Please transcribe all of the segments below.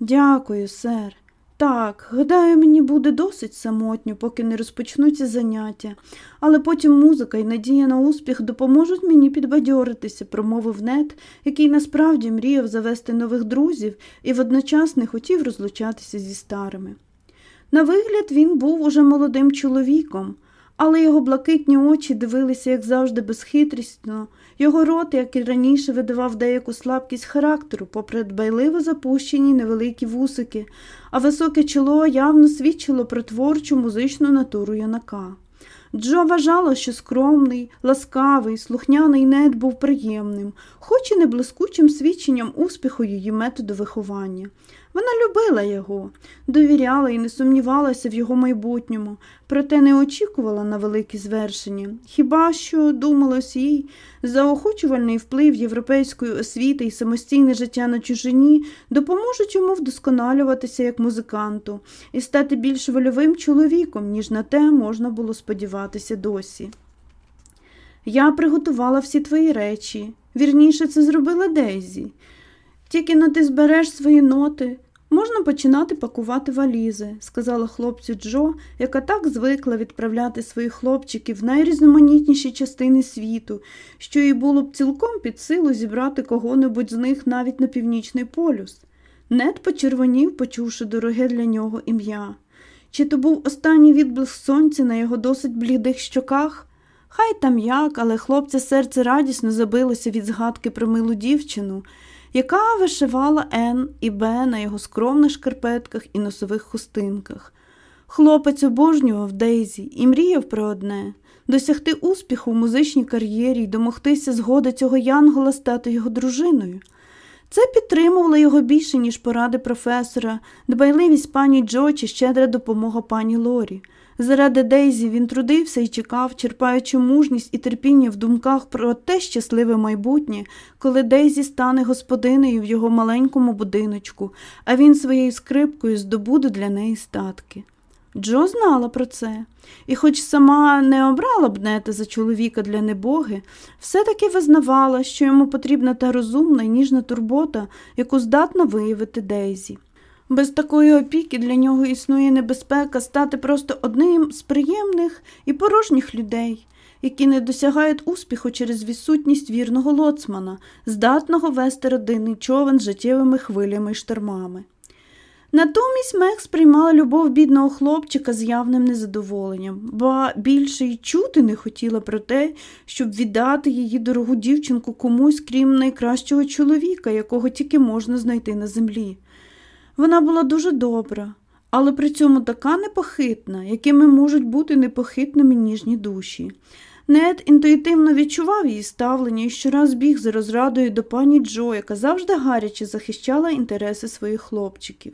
Дякую, сер. Так, гадаю, мені буде досить самотньо, поки не розпочнуться заняття, але потім музика і надія на успіх допоможуть мені підбадьоритися, промовив нет, який насправді мріяв завести нових друзів і водночас не хотів розлучатися зі старими. На вигляд, він був уже молодим чоловіком, але його блакитні очі дивилися, як завжди, безхитрісно, його рот, як і раніше, видавав деяку слабкість характеру, попри дбайливо запущені невеликі вусики, а високе чоло явно свідчило про творчу музичну натуру юнака. Джо вважала, що скромний, ласкавий, слухняний нед був приємним, хоч і не блискучим свідченням успіху її методу виховання. Вона любила його, довіряла і не сумнівалася в його майбутньому, проте не очікувала на великі звершення. Хіба що, думалось їй, заохочувальний вплив європейської освіти і самостійне життя на чужині допоможуть йому вдосконалюватися як музиканту і стати більш вольовим чоловіком, ніж на те можна було сподіватися досі. Я приготувала всі твої речі. Вірніше, це зробила Дейзі. Тільки но ти збереш свої ноти, Можна починати пакувати валізи, сказала хлопцю Джо, яка так звикла відправляти своїх хлопчиків в найрізноманітніші частини світу, що їй було б цілком під силу зібрати кого-небудь з них навіть на північний полюс. Нед почервонів, почувши дороге для нього ім'я. Чи то був останній відблиск сонця на його досить блідих щоках? Хай там як, але хлопця серце радісно забилося від згадки про милу дівчину яка вишивала Н і Б на його скромних шкарпетках і носових хустинках. Хлопець обожнював Дейзі і мріяв про одне досягти успіху в музичній кар'єрі й домогтися згоди цього Янгола стати його дружиною. Це підтримувало його більше, ніж поради професора, дбайливість пані Джо чи щедра допомога пані Лорі. Заради Дейзі він трудився і чекав, черпаючи мужність і терпіння в думках про те щасливе майбутнє, коли Дейзі стане господинею в його маленькому будиночку, а він своєю скрипкою здобуде для неї статки. Джо знала про це, і, хоч сама не обрала б нета за чоловіка для небоги, все-таки визнавала, що йому потрібна та розумна і ніжна турбота, яку здатна виявити Дейзі. Без такої опіки для нього існує небезпека стати просто одним з приємних і порожніх людей, які не досягають успіху через відсутність вірного лоцмана, здатного вести родинний човен з життєвими хвилями й штормами. Натомість Мех сприймала любов бідного хлопчика з явним незадоволенням, ба більше й чути не хотіла про те, щоб віддати її дорогу дівчинку комусь, крім найкращого чоловіка, якого тільки можна знайти на землі. Вона була дуже добра, але при цьому така непохитна, якими можуть бути непохитними ніжні душі. Нед інтуїтивно відчував її ставлення і щораз біг за розрадою до пані Джо, яка завжди гаряче захищала інтереси своїх хлопчиків.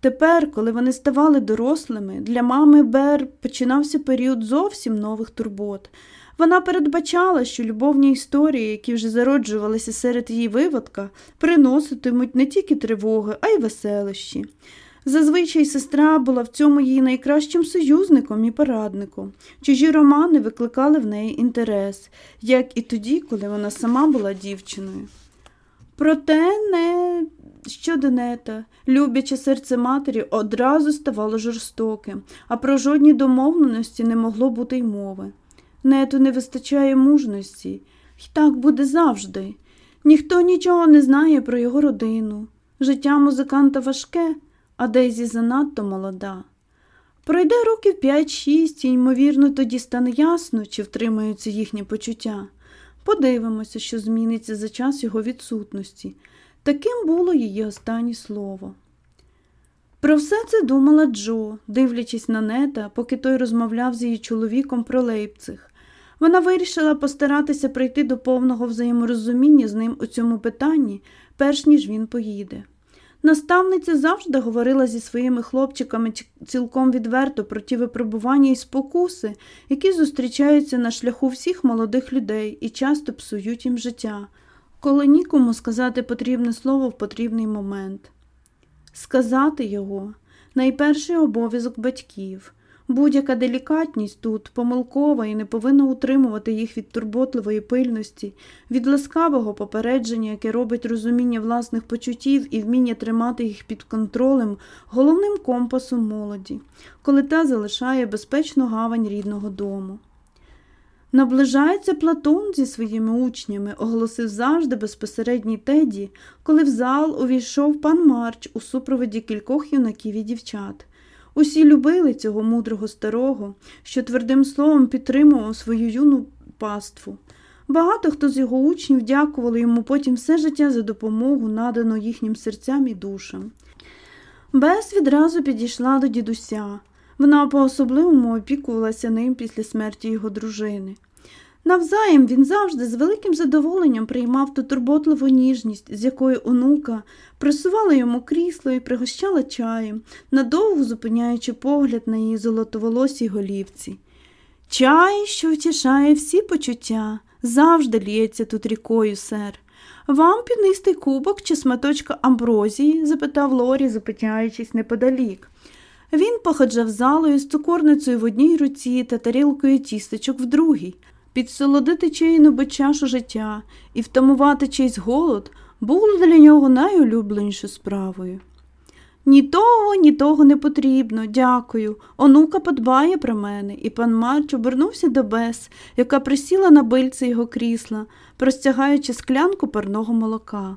Тепер, коли вони ставали дорослими, для мами Бер починався період зовсім нових турбот. Вона передбачала, що любовні історії, які вже зароджувалися серед її виводка, приноситимуть не тільки тривоги, а й веселощі. Зазвичай сестра була в цьому її найкращим союзником і порадником. Чужі романи викликали в неї інтерес, як і тоді, коли вона сама була дівчиною. Проте не щодо нета, любляче серце матері одразу ставало жорстоким, а про жодні домовленості не могло бути й мови. Нету не вистачає мужності, І так буде завжди. Ніхто нічого не знає про його родину. Життя музиканта важке, а Дейзі занадто молода. Пройде років 5-6 і, ймовірно, тоді стане ясно, чи втримаються їхні почуття. Подивимося, що зміниться за час його відсутності. Таким було її останнє слово. Про все це думала Джо, дивлячись на нета, поки той розмовляв з її чоловіком про Лейпциг. Вона вирішила постаратися прийти до повного взаєморозуміння з ним у цьому питанні, перш ніж він поїде. Наставниця завжди говорила зі своїми хлопчиками цілком відверто про ті випробування і спокуси, які зустрічаються на шляху всіх молодих людей і часто псують їм життя, коли нікому сказати потрібне слово в потрібний момент. Сказати його найперший обов'язок батьків. Будь-яка делікатність тут помилкова і не повинна утримувати їх від турботливої пильності, від ласкавого попередження, яке робить розуміння власних почуттів і вміння тримати їх під контролем, головним компасом молоді, коли та залишає безпечну гавань рідного дому. Наближається Платон зі своїми учнями, оголосив завжди безпосередній теді, коли в зал увійшов пан Марч у супроводі кількох юнаків і дівчат. Усі любили цього мудрого старого, що твердим словом підтримував свою юну паству. Багато хто з його учнів дякували йому потім все життя за допомогу, надану їхнім серцям і душам. Бес відразу підійшла до дідуся. Вона по особливому опікувалася ним після смерті його дружини. Навзаєм він завжди з великим задоволенням приймав ту турботливу ніжність, з якою онука присувала йому крісло і пригощала чаєм, надовго зупиняючи погляд на її золотоволосій голівці. Чай, що втішає всі почуття, завжди ліється тут рікою, сер. Вам пінистий кубок чи сматочка амброзії? запитав Лорі, зупиняючись неподалік. Він походжав залою з цукорницею в одній руці та тарілкою тістечок в другій. Підсолодити чайну би чашу життя і втамувати чийсь голод було для нього найулюбленішою справою. Ні того, ні того не потрібно, дякую. Онука подбає про мене, і пан Марч обернувся до Бес, яка присіла на бильце його крісла, простягаючи склянку парного молока.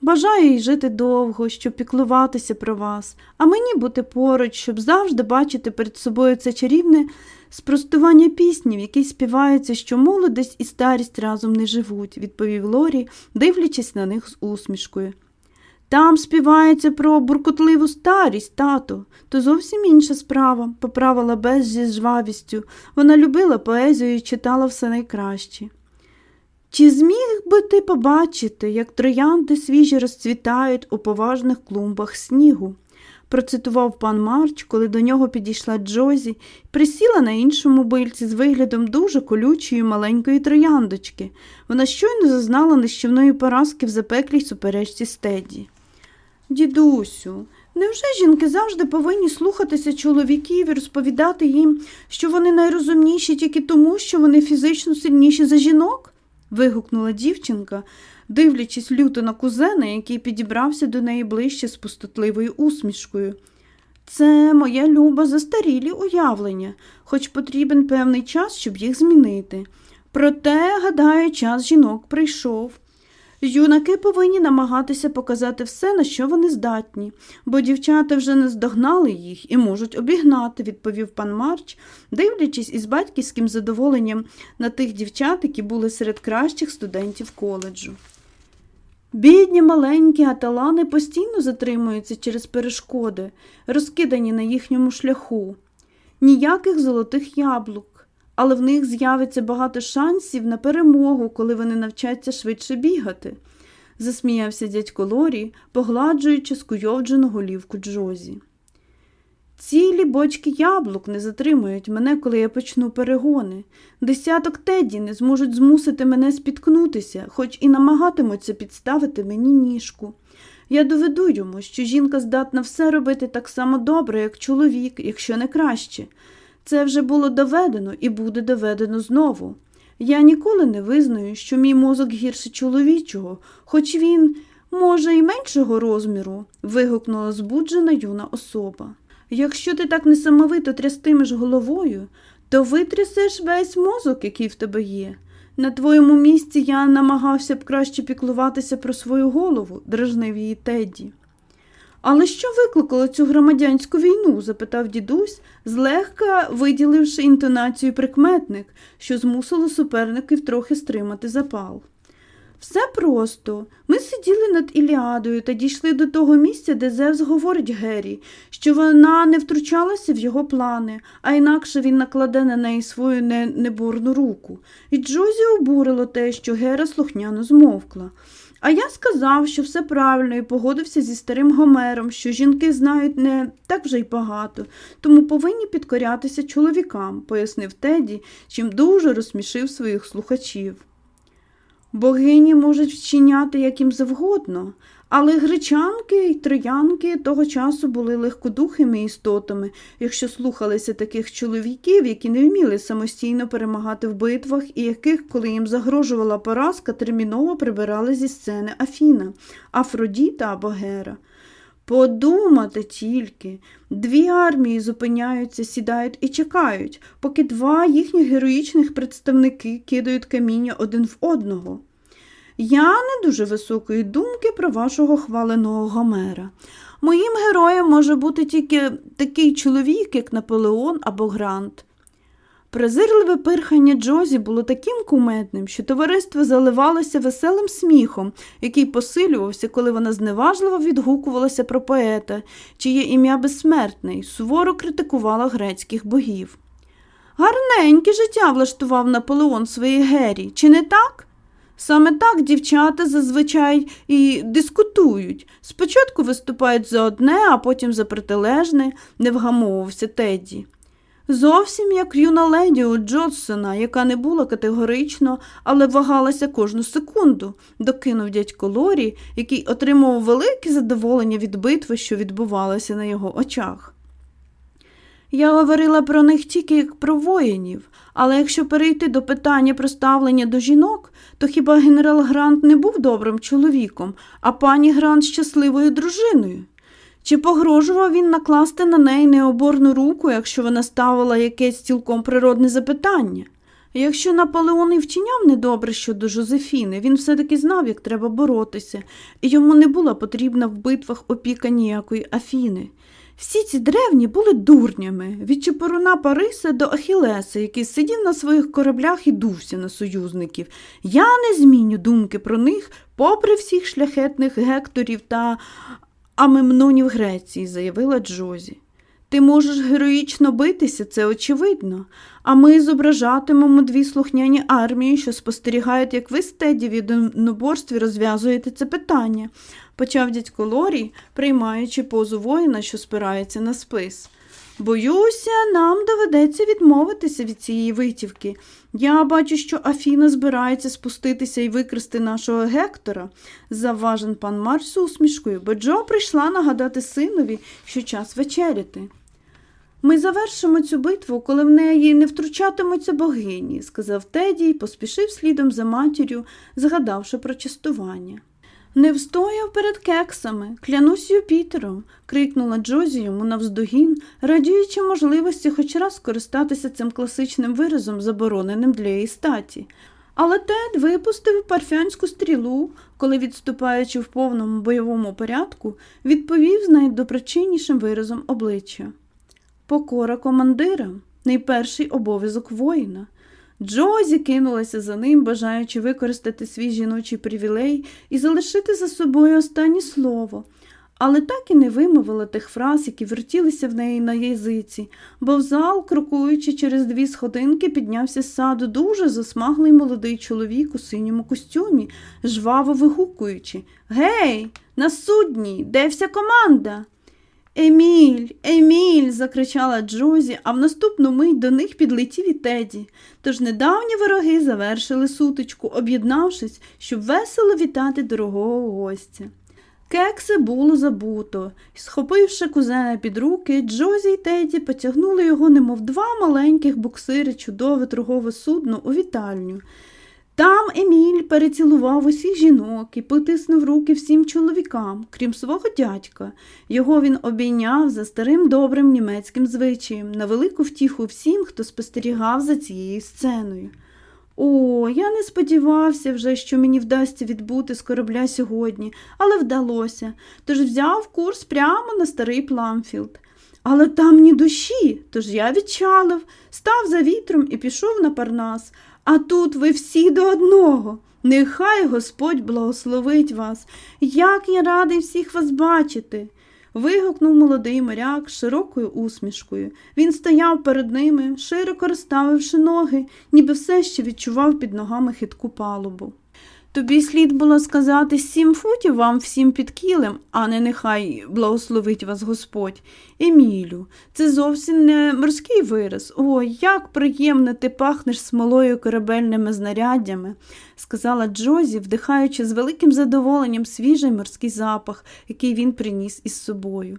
Бажаю їй жити довго, щоб піклуватися про вас, а мені бути поруч, щоб завжди бачити перед собою це чарівне спростування пісні, в якій співається, що молодість і старість разом не живуть, відповів Лорі, дивлячись на них з усмішкою. Там співається про буркотливу старість, тато, то зовсім інша справа, поправила Бес зі жвавістю. Вона любила поезію і читала все найкраще. Чи зміг би ти побачити, як троянди свіжі розцвітають у поважних клумбах снігу? Процитував пан Марч, коли до нього підійшла Джозі, присіла на іншому бильці з виглядом дуже колючої маленької трояндочки. Вона щойно зазнала нищівної поразки в запеклій суперечці стеді. Дідусю, невже жінки завжди повинні слухатися чоловіків і розповідати їм, що вони найрозумніші тільки тому, що вони фізично сильніші за жінок? вигукнула дівчинка, дивлячись люто на кузена, який підібрався до неї ближче з пустотливою усмішкою. Це моя люба застарілі уявлення, хоч потрібен певний час, щоб їх змінити. Проте, гадаю, час жінок прийшов. Юнаки повинні намагатися показати все, на що вони здатні, бо дівчата вже не здогнали їх і можуть обігнати, відповів пан Марч, дивлячись із батьківським задоволенням на тих дівчат, які були серед кращих студентів коледжу. Бідні маленькі аталани постійно затримуються через перешкоди, розкидані на їхньому шляху, ніяких золотих яблук, але в них з'явиться багато шансів на перемогу, коли вони навчаться швидше бігати, засміявся дядько Лорі, погладжуючи скуйовджену голівку Джозі. Цілі бочки яблук не затримують мене, коли я почну перегони. Десяток теді не зможуть змусити мене спіткнутися, хоч і намагатимуться підставити мені ніжку. Я доведу йому, що жінка здатна все робити так само добре, як чоловік, якщо не краще. Це вже було доведено і буде доведено знову. Я ніколи не визнаю, що мій мозок гірше чоловічого, хоч він, може, і меншого розміру, вигукнула збуджена юна особа. Якщо ти так несамовито трястимеш головою, то витрясеш весь мозок, який в тебе є. На твоєму місці я намагався б краще піклуватися про свою голову, дражнив її Тедді. Але що викликало цю громадянську війну? запитав дідусь, злегка виділивши інтонацію прикметник, що змусило суперників трохи стримати запал. Все просто. Ми сиділи над Іліадою та дійшли до того місця, де Зевс говорить Гері, що вона не втручалася в його плани, а інакше він накладе на неї свою не неборну руку. І Джозі обурило те, що Гера слухняно змовкла. А я сказав, що все правильно і погодився зі старим Гомером, що жінки знають не так вже й багато, тому повинні підкорятися чоловікам, пояснив Теді, чим дуже розсмішив своїх слухачів. Богині можуть вчиняти як їм завгодно, але гречанки й троянки того часу були легкодухими істотами, якщо слухалися таких чоловіків, які не вміли самостійно перемагати в битвах, і яких, коли їм загрожувала поразка, терміново прибирали зі сцени Афіна, Афродіта або Гера. Подумати тільки, дві армії зупиняються, сідають і чекають, поки два їхніх героїчних представники кидають каміння один в одного. Я не дуже високої думки про вашого хваленого Гомера. Моїм героєм може бути тільки такий чоловік, як Наполеон або Грант. Презирливе пирхання Джозі було таким кумедним, що товариство заливалося веселим сміхом, який посилювався, коли вона зневажливо відгукувалася про поета, чиє ім'я безсмертний, суворо критикувала грецьких богів. Гарненьке життя влаштував Наполеон своїй гері, чи не так? Саме так дівчата зазвичай і дискутують. Спочатку виступають за одне, а потім за протилежне, не вгамовувався Тедді. Зовсім як юна леді у Джодсона, яка не була категорично, але вагалася кожну секунду, докинув дядько Лорі, який отримував велике задоволення від битви, що відбувалася на його очах. Я говорила про них тільки як про воїнів, але якщо перейти до питання про ставлення до жінок, то хіба генерал Грант не був добрим чоловіком, а пані Грант щасливою дружиною? Чи погрожував він накласти на неї необорну руку, якщо вона ставила якесь цілком природне запитання? Якщо Наполеон і вчиняв недобре щодо Жозефіни, він все-таки знав, як треба боротися, і йому не була потрібна в битвах опіка ніякої Афіни. Всі ці древні були дурнями, від Чепоруна Париса до Ахілеса, який сидів на своїх кораблях і дувся на союзників. Я не зміню думки про них, попри всіх шляхетних гекторів та амемнонів Греції, заявила Джозі. Ти можеш героїчно битися, це очевидно, а ми зображатимемо дві слухняні армії, що спостерігають, як ви стеді в єдиноборстві розв'язуєте це питання, почав дядько Лорі, приймаючи позу воїна, що спирається на спис. Боюся, нам доведеться відмовитися від цієї витівки. Я бачу, що Афіна збирається спуститися і викрести нашого Гектора, завважен пан Марс усмішкою, бо Джо прийшла нагадати синові, що час вечеряти. Ми завершимо цю битву, коли в неї не втручатимуться богині, сказав Теді і поспішив слідом за матір'ю, згадавши про частування. Не встояв перед кексами, клянусь Юпітером, крикнула Джозі йому навздогін, радіючи можливості хоч раз скористатися цим класичним виразом, забороненим для її статі. Але Тед випустив парфянську стрілу, коли, відступаючи в повному бойовому порядку, відповів з найдопричиннішим виразом обличчя. Покора командира найперший обов'язок воїна. Джозі кинулася за ним, бажаючи використати свій жіночий привілей і залишити за собою останнє слово, але так і не вимовила тих фраз, які вертілися в неї на язиці, бо в зал, крокуючи через дві сходинки, піднявся з саду дуже засмаглий молодий чоловік у синьому костюмі, жваво вигукуючи. Гей, на судні, де вся команда? Еміль, Еміль, закричала Джозі, а в наступну мить до них підлетів і Теді. Тож недавні вороги завершили сутичку, об'єднавшись, щоб весело вітати дорогого гостя. Кекси було забуто, схопивши кузена під руки, Джозі й Теді потягнули його, немов два маленьких буксири, чудове торгове судно у вітальню. Там Еміль перецілував усіх жінок і потиснув руки всім чоловікам, крім свого дядька. Його він обійняв за старим добрим німецьким звичаєм, на велику втіху всім, хто спостерігав за цією сценою. О, я не сподівався вже, що мені вдасться відбути з корабля сьогодні, але вдалося, тож взяв курс прямо на старий Пламфілд. Але там ні душі, тож я відчалив, став за вітром і пішов на Парнас. А тут ви всі до одного. Нехай Господь благословить вас. Як я радий всіх вас бачити. вигукнув молодий моряк широкою усмішкою. Він стояв перед ними, широко розставивши ноги, ніби все ще відчував під ногами хитку палубу. Тобі слід було сказати сім футів вам всім під кілем, а не нехай благословить вас Господь. Емілю, це зовсім не морський вираз. Ой, як приємно ти пахнеш смолою корабельними знаряддями, сказала Джозі, вдихаючи з великим задоволенням свіжий морський запах, який він приніс із собою.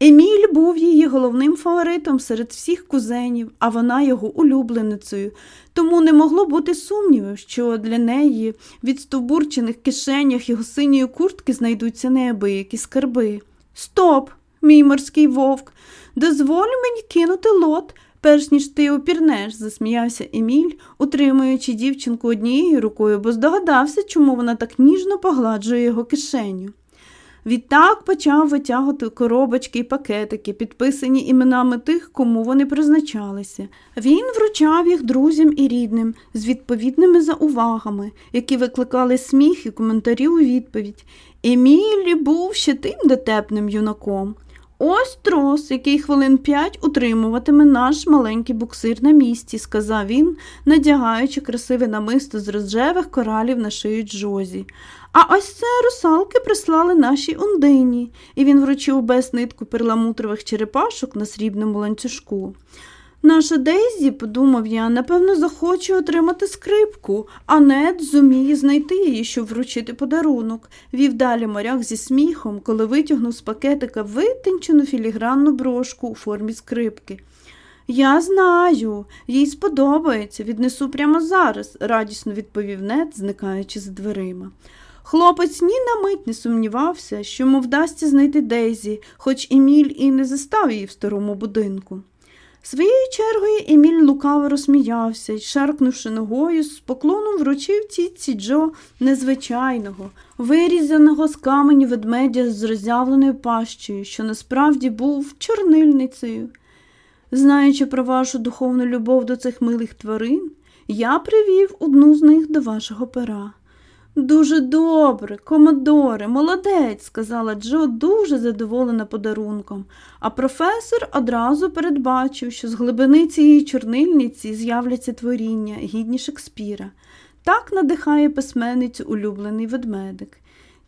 Еміль був її головним фаворитом серед всіх кузенів, а вона його улюбленицею, тому не могло бути сумнівів, що для неї від стовбурчених кишенях його синьої куртки знайдуться неабиякі скарби. Стоп, мій морський вовк, дозволь мені кинути лот, перш ніж ти опірнеш, засміявся Еміль, утримуючи дівчинку однією рукою, бо здогадався, чому вона так ніжно погладжує його кишеню. Відтак почав витягувати коробочки і пакетики, підписані іменами тих, кому вони призначалися. Він вручав їх друзям і рідним з відповідними заувагами, які викликали сміх і коментарі у відповідь. Емілі був ще тим дотепним юнаком. Ось трос, який хвилин п'ять утримуватиме наш маленький буксир на місці, сказав він, надягаючи красиве намисто з розжевих коралів на шию Джозі. А ось це русалки прислали нашій ондині, і він вручив без нитку перламутрових черепашок на срібному ланцюжку. Наша Дейзі, подумав я, напевно, захоче отримати скрипку, а нед зуміє знайти її, щоб вручити подарунок, вів далі моряк зі сміхом, коли витягнув з пакетика витинчену філігранну брошку у формі скрипки. Я знаю, їй сподобається, віднесу прямо зараз, радісно відповів нед, зникаючи за дверима. Хлопець ні на мить не сумнівався, що йому вдасться знайти Дейзі, хоч Еміль і не застав її в старому будинку. Своєю чергою Еміль лукаво розсміявся і, шаркнувши ногою, з поклоном вручив тітці Джо незвичайного, вирізаного з каменю ведмедя з роззявленою пащею, що насправді був чорнильницею. Знаючи про вашу духовну любов до цих милих тварин, я привів одну з них до вашого пера. Дуже добре, комодоре, молодець, сказала Джо, дуже задоволена подарунком, а професор одразу передбачив, що з глибини цієї чорнильниці з'являться творіння, гідні Шекспіра. Так надихає письменницю улюблений ведмедик.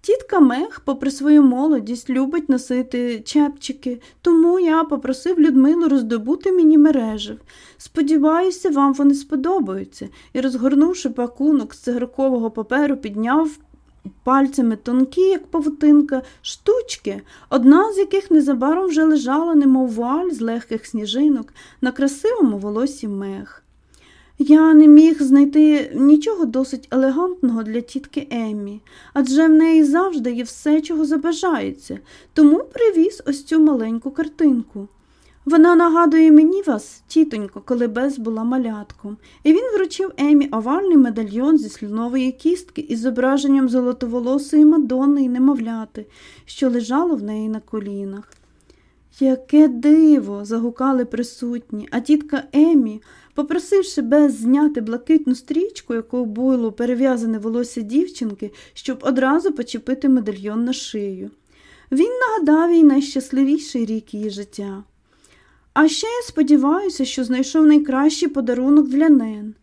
Тітка Мех, попри свою молодість, любить носити чепчики, тому я попросив Людмилу роздобути мені мережив. Сподіваюся, вам вони сподобаються, і, розгорнувши пакунок з цигаркового паперу, підняв пальцями тонкі, як павутинка, штучки, одна з яких незабаром вже лежала, немов вуаль з легких сніжинок, на красивому волосі мех. Я не міг знайти нічого досить елегантного для тітки Еммі, адже в неї завжди є все, чого забажається, тому привіз ось цю маленьку картинку. Вона нагадує мені вас, тітонько, коли Бес була малятком, і він вручив Емі овальний медальйон зі слюнової кістки із зображенням золотоволосої Мадонни і немовляти, що лежало в неї на колінах. Яке диво! загукали присутні, а тітка Емі, попросивши Бес зняти блакитну стрічку, якою було перев'язане волосся дівчинки, щоб одразу почепити медальйон на шию. Він нагадав їй найщасливіший рік її життя. А ще я сподіваюся, що знайшов найкращий подарунок для Нен,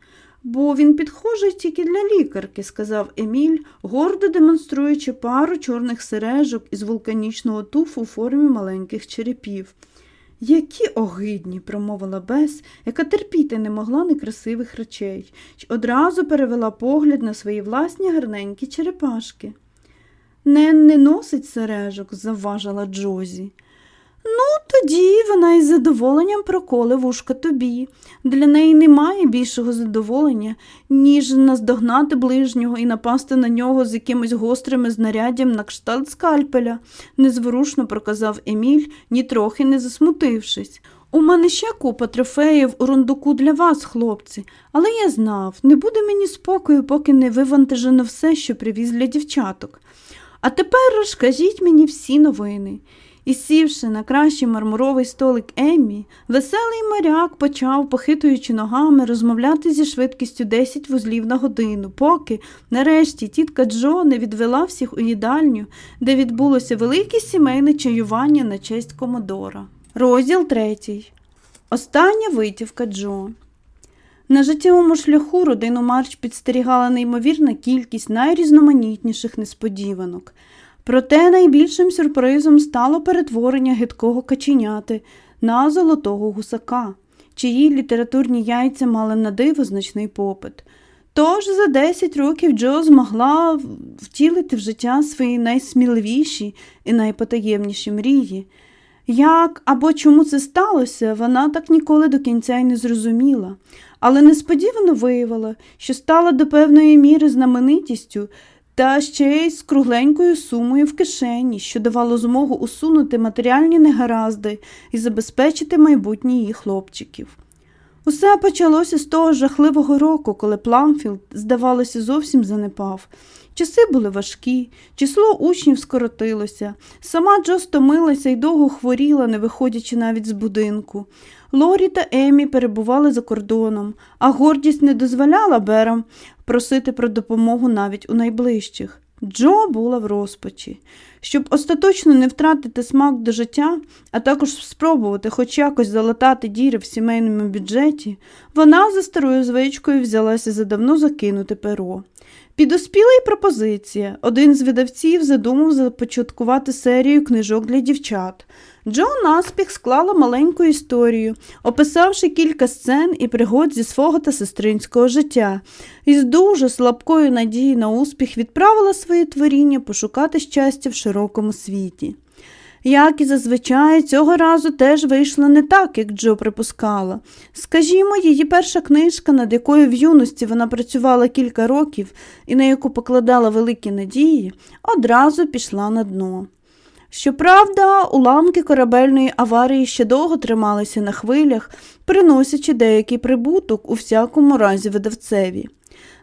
бо він підхожий тільки для лікарки, сказав Еміль, гордо демонструючи пару чорних сережок із вулканічного туфу у формі маленьких черепів. Які огидні, промовила Бес, яка терпіти не могла некрасивих речей, одразу перевела погляд на свої власні гарненькі черепашки. Нен не носить сережок, завважила Джозі. Ну, тоді вона із задоволенням проколе вушка тобі. Для неї немає більшого задоволення, ніж наздогнати ближнього і напасти на нього з якимось гострим знаряддям на кшталт скальпеля, незворушно проказав Еміль, нітрохи не засмутившись. У мене ще купа трофеїв у рундуку для вас, хлопці, але я знав, не буде мені спокою, поки не вивантажено все, що привіз для дівчаток. А тепер розкажіть мені всі новини. І, сівши на кращий мармуровий столик Еммі, веселий моряк почав, похитуючи ногами, розмовляти зі швидкістю 10 вузлів на годину, поки, нарешті, тітка Джо не відвела всіх у їдальню, де відбулося велике сімейне чаювання на честь Комодора. Розділ третій. Остання витівка Джо. На життєвому шляху родину Марч підстерігала неймовірна кількість найрізноманітніших несподіванок. Проте найбільшим сюрпризом стало перетворення гидкого каченяти на золотого гусака, чиї літературні яйця мали на диво значний попит. Тож за 10 років Джо змогла втілити в життя свої найсміливіші і найпотаємніші мрії. Як або чому це сталося, вона так ніколи до кінця й не зрозуміла, але несподівано виявила, що стала до певної міри знаменитістю та ще й з кругленькою сумою в кишені, що давало змогу усунути матеріальні негаразди і забезпечити майбутнє її хлопчиків. Усе почалося з того жахливого року, коли Пламфілд, здавалося, зовсім занепав. Часи були важкі, число учнів скоротилося. Сама Джо стомилася і довго хворіла, не виходячи навіть з будинку. Лорі та Емі перебували за кордоном, а гордість не дозволяла Берам просити про допомогу навіть у найближчих. Джо була в розпачі. Щоб остаточно не втратити смак до життя, а також спробувати хоч якось залатати діри в сімейному бюджеті, вона за старою звичкою взялася за давно закинути перо. Підоспіла й пропозиція. Один з видавців задумав започаткувати серію книжок для дівчат. Джо наспіх склала маленьку історію, описавши кілька сцен і пригод зі свого та сестринського життя, і з дуже слабкою надією на успіх відправила своє творіння пошукати щастя в широкому світі. Як і зазвичай, цього разу теж вийшло не так, як Джо припускала. Скажімо, її перша книжка, над якою в юності вона працювала кілька років і на яку покладала великі надії, одразу пішла на дно. Щоправда, уламки корабельної аварії ще довго трималися на хвилях, приносячи деякий прибуток у всякому разі видавцеві.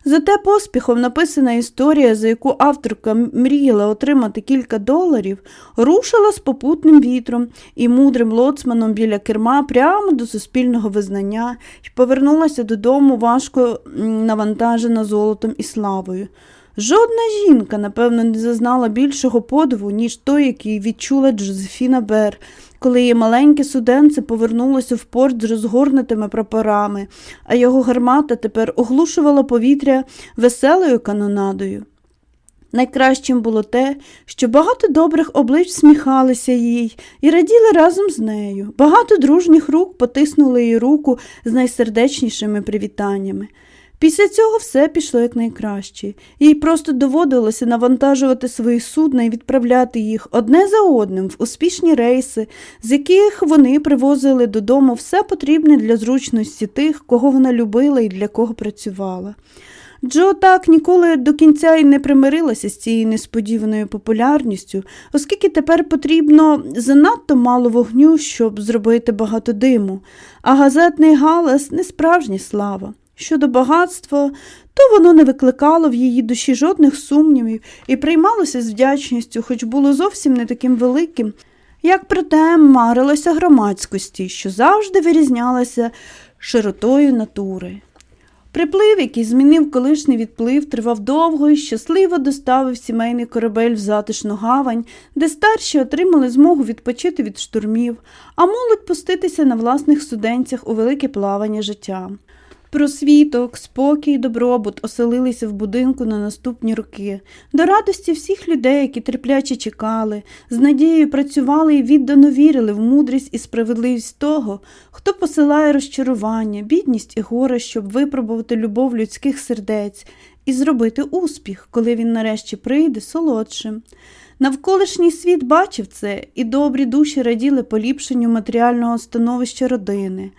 Зате поспіхом написана історія, за яку авторка мріяла отримати кілька доларів, рушила з попутним вітром і мудрим лоцманом біля керма прямо до суспільного визнання і повернулася додому важко навантажена золотом і славою. Жодна жінка, напевно, не зазнала більшого подиву, ніж той, який відчула Джозефіна Бер, коли її маленьке суденце повернулося в порт з розгорнутими прапорами, а його гармата тепер оглушувала повітря веселою канонадою. Найкращим було те, що багато добрих облич сміхалися їй і раділи разом з нею. Багато дружніх рук потиснули їй руку з найсердечнішими привітаннями. Після цього все пішло якнайкраще. Їй просто доводилося навантажувати свої судна і відправляти їх одне за одним в успішні рейси, з яких вони привозили додому все потрібне для зручності тих, кого вона любила і для кого працювала. Джо так ніколи до кінця й не примирилася з цією несподіваною популярністю, оскільки тепер потрібно занадто мало вогню, щоб зробити багато диму, а газетний галас не справжня слава. Щодо багатства, то воно не викликало в її душі жодних сумнівів і приймалося з вдячністю, хоч було зовсім не таким великим, як проте марилося громадськості, що завжди вирізнялася широтою натури. Приплив, який змінив колишній відплив, тривав довго і щасливо доставив сімейний корабель в затишну гавань, де старші отримали змогу відпочити від штурмів, а молодь пуститися на власних студенцях у велике плавання життя. Просвіток, спокій добробут оселилися в будинку на наступні роки, до радості всіх людей, які терпляче чекали, з надією працювали і віддано вірили в мудрість і справедливість того, хто посилає розчарування, бідність і горе, щоб випробувати любов людських сердець і зробити успіх, коли він нарешті прийде солодшим. Навколишній світ бачив це, і добрі душі раділи поліпшенню матеріального становища родини.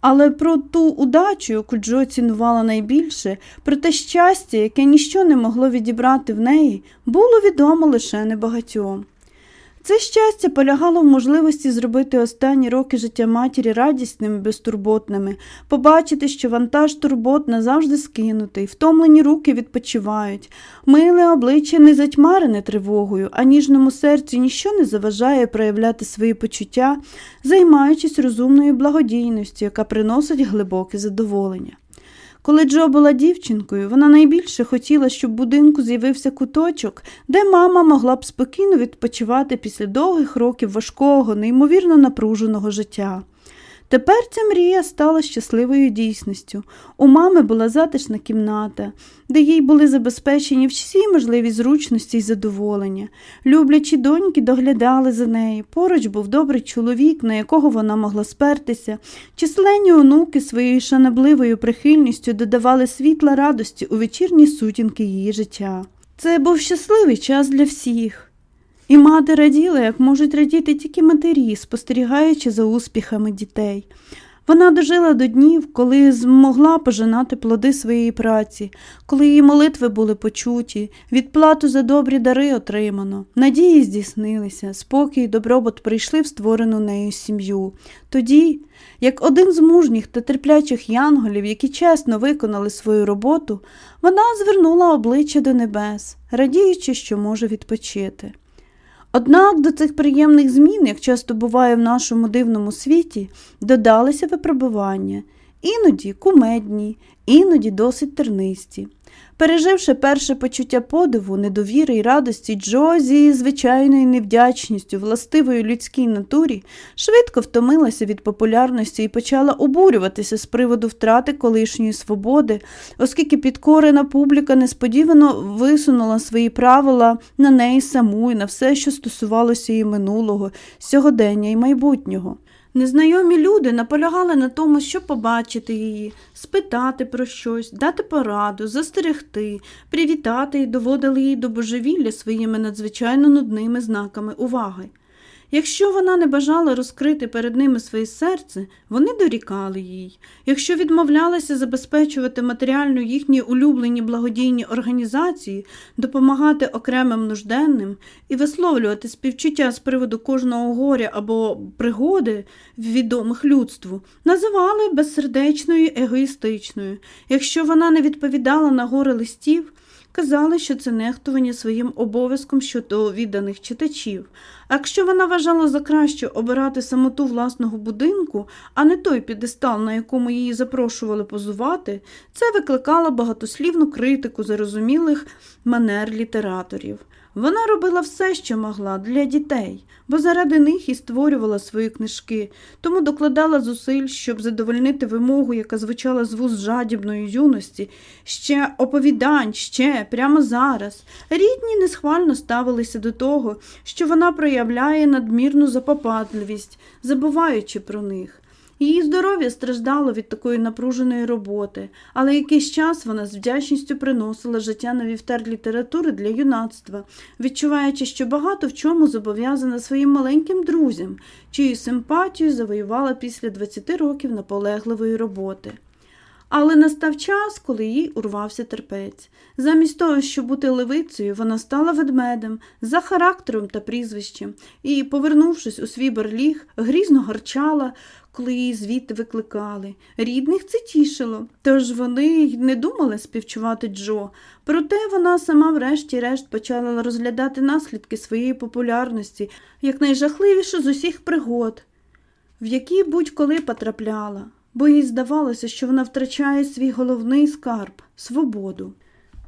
Але про ту удачу, яку Джо цінувала найбільше, про те щастя, яке ніщо не могло відібрати в неї, було відомо лише небагатьом. Це щастя полягало в можливості зробити останні роки життя матері радісними, безтурботними, побачити, що вантаж турбот назавжди скинутий, втомлені руки відпочивають, миле обличчя не затьмарене тривогою, а ніжному серцю ніщо не заважає проявляти свої почуття, займаючись розумною благодійністю, яка приносить глибоке задоволення. Коли Джо була дівчинкою, вона найбільше хотіла, щоб в будинку з'явився куточок, де мама могла б спокійно відпочивати після довгих років важкого, неймовірно напруженого життя. Тепер ця мрія стала щасливою дійсністю. У мами була затишна кімната, де їй були забезпечені всі можливі зручності й задоволення. Люблячі доньки доглядали за нею. Поруч був добрий чоловік, на якого вона могла спертися. Численні онуки своєю шанобливою прихильністю додавали світла радості у вечірні сутінки її життя. Це був щасливий час для всіх. І мати раділа, як можуть радіти тільки матері, спостерігаючи за успіхами дітей. Вона дожила до днів, коли змогла пожинати плоди своєї праці, коли її молитви були почуті, відплату за добрі дари отримано, надії здійснилися, спокій і добробут прийшли в створену нею сім'ю. Тоді, як один з мужніх та терплячих янголів, які чесно виконали свою роботу, вона звернула обличчя до небес, радіючи, що може відпочити. Однак до цих приємних змін, як часто буває в нашому дивному світі, додалися випробування, іноді кумедні, іноді досить тернисті. Переживши перше почуття подиву, недовіри й радості, Джо зі звичайною невдячністю, властивою людській натурі, швидко втомилася від популярності і почала обурюватися з приводу втрати колишньої свободи, оскільки підкорена публіка несподівано висунула свої правила на неї саму і на все, що стосувалося її минулого, сьогодення і майбутнього. Незнайомі люди наполягали на тому, щоб побачити її, спитати про щось, дати пораду, застерегти, привітати і доводили її до божевілля своїми надзвичайно нудними знаками уваги. Якщо вона не бажала розкрити перед ними своє серце, вони дорікали їй. Якщо відмовлялася забезпечувати матеріально їхні улюблені благодійні організації, допомагати окремим нужденним і висловлювати співчуття з приводу кожного горя або пригоди відомих людству, називали безсердечною егоїстичною. Якщо вона не відповідала на гори листів, казали, що це нехтування своїм обов'язком щодо відданих читачів. А якщо вона вважала за краще обирати самоту власного будинку, а не той підестал, на якому її запрошували позувати, це викликало багатослівну критику зарозумілих манер літераторів. Вона робила все, що могла для дітей, бо заради них і створювала свої книжки, тому докладала зусиль, щоб задовольнити вимогу, яка звучала з вуз жадібної юності, ще оповідань, ще прямо зараз. Рідні несхвально ставилися до того, що вона проявляє надмірну запопадливість, забуваючи про них. Її здоров'я страждало від такої напруженої роботи, але якийсь час вона з вдячністю приносила життя на вівтар літератури для юнацтва, відчуваючи, що багато в чому зобов'язана своїм маленьким друзям, чию симпатію завоювала після 20 років наполегливої роботи. Але настав час, коли їй урвався терпець. Замість того, щоб бути левицею, вона стала ведмедем за характером та прізвищем і, повернувшись у свій барліг, грізно гарчала, коли її звідти викликали. Рідних це тішило, тож вони й не думали співчувати Джо. Проте вона сама, врешті-решт, почала розглядати наслідки своєї популярності як найжахливіше з усіх пригод, в які будь-коли потрапляла, бо їй здавалося, що вона втрачає свій головний скарб свободу.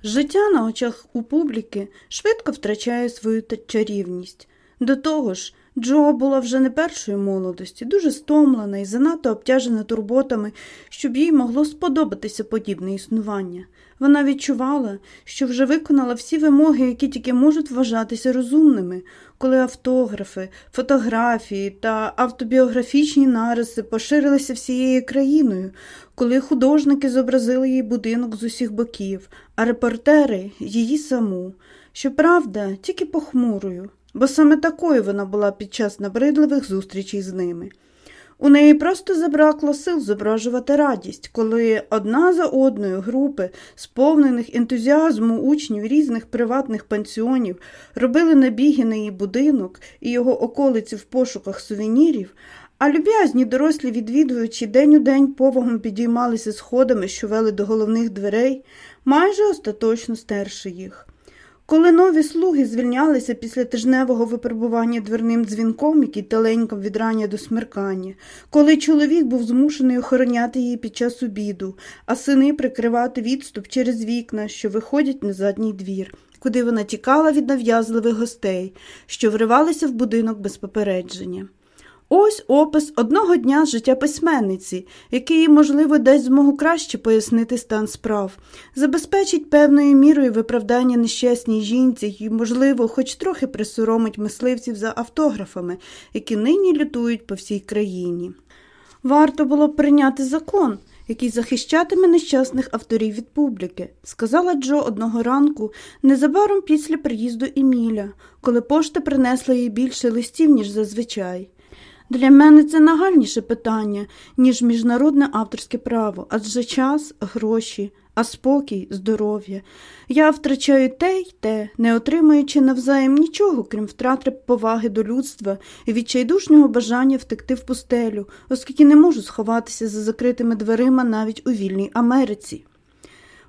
Життя на очах у публіки швидко втрачає свою чарівність. До того ж, Джо була вже не першої молодості, дуже стомлена і занадто обтяжена турботами, щоб їй могло сподобатися подібне існування. Вона відчувала, що вже виконала всі вимоги, які тільки можуть вважатися розумними, коли автографи, фотографії та автобіографічні нариси поширилися всією країною, коли художники зобразили їй будинок з усіх боків, а репортери її саму. Щоправда, тільки похмурою бо саме такою вона була під час набридливих зустрічей з ними. У неї просто забракло сил зображувати радість, коли одна за одною групи, сповнених ентузіазму учнів різних приватних пансіонів, робили набіги на її будинок і його околиці в пошуках сувенірів, а люб'язні дорослі відвідувачі день у день повагом підіймалися сходами, що вели до головних дверей, майже остаточно стерши їх. Коли нові слуги звільнялися після тижневого випробування дверним дзвінком, який теленько від рання до смеркання, коли чоловік був змушений охороняти її під час обіду, а сини прикривати відступ через вікна, що виходять на задній двір, куди вона тікала від нав'язливих гостей, що вривалися в будинок без попередження. Ось опис одного дня з життя письменниці, який, можливо, дасть змогу краще пояснити стан справ, забезпечить певною мірою виправдання нещасній жінці і, можливо, хоч трохи присоромить мисливців за автографами, які нині лютують по всій країні. Варто було б прийняти закон, який захищатиме нещасних авторів від публіки, сказала Джо одного ранку, незабаром після приїзду Еміля, коли пошта принесла їй більше листів, ніж зазвичай. Для мене це нагальніше питання, ніж міжнародне авторське право, адже час, гроші, а спокій, здоров'я. Я втрачаю те й те, не отримуючи навзаєм нічого, крім втрати поваги до людства і відчайдушнього бажання втекти в пустелю, оскільки не можу сховатися за закритими дверима навіть у вільній Америці.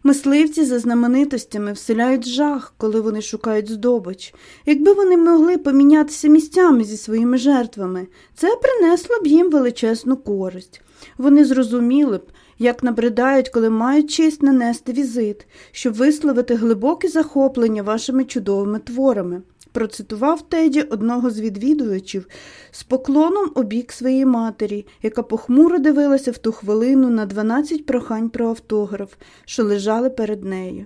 Мисливці за знаменитостями вселяють жах, коли вони шукають здобич. Якби вони могли помінятися місцями зі своїми жертвами, це принесло б їм величезну користь. Вони зрозуміли б, як набридають, коли мають честь нанести візит, щоб висловити глибоке захоплення вашими чудовими творами. Процитував Теді одного з відвідувачів з поклоном у бік своєї матері, яка похмуро дивилася в ту хвилину на 12 прохань про автограф, що лежали перед нею.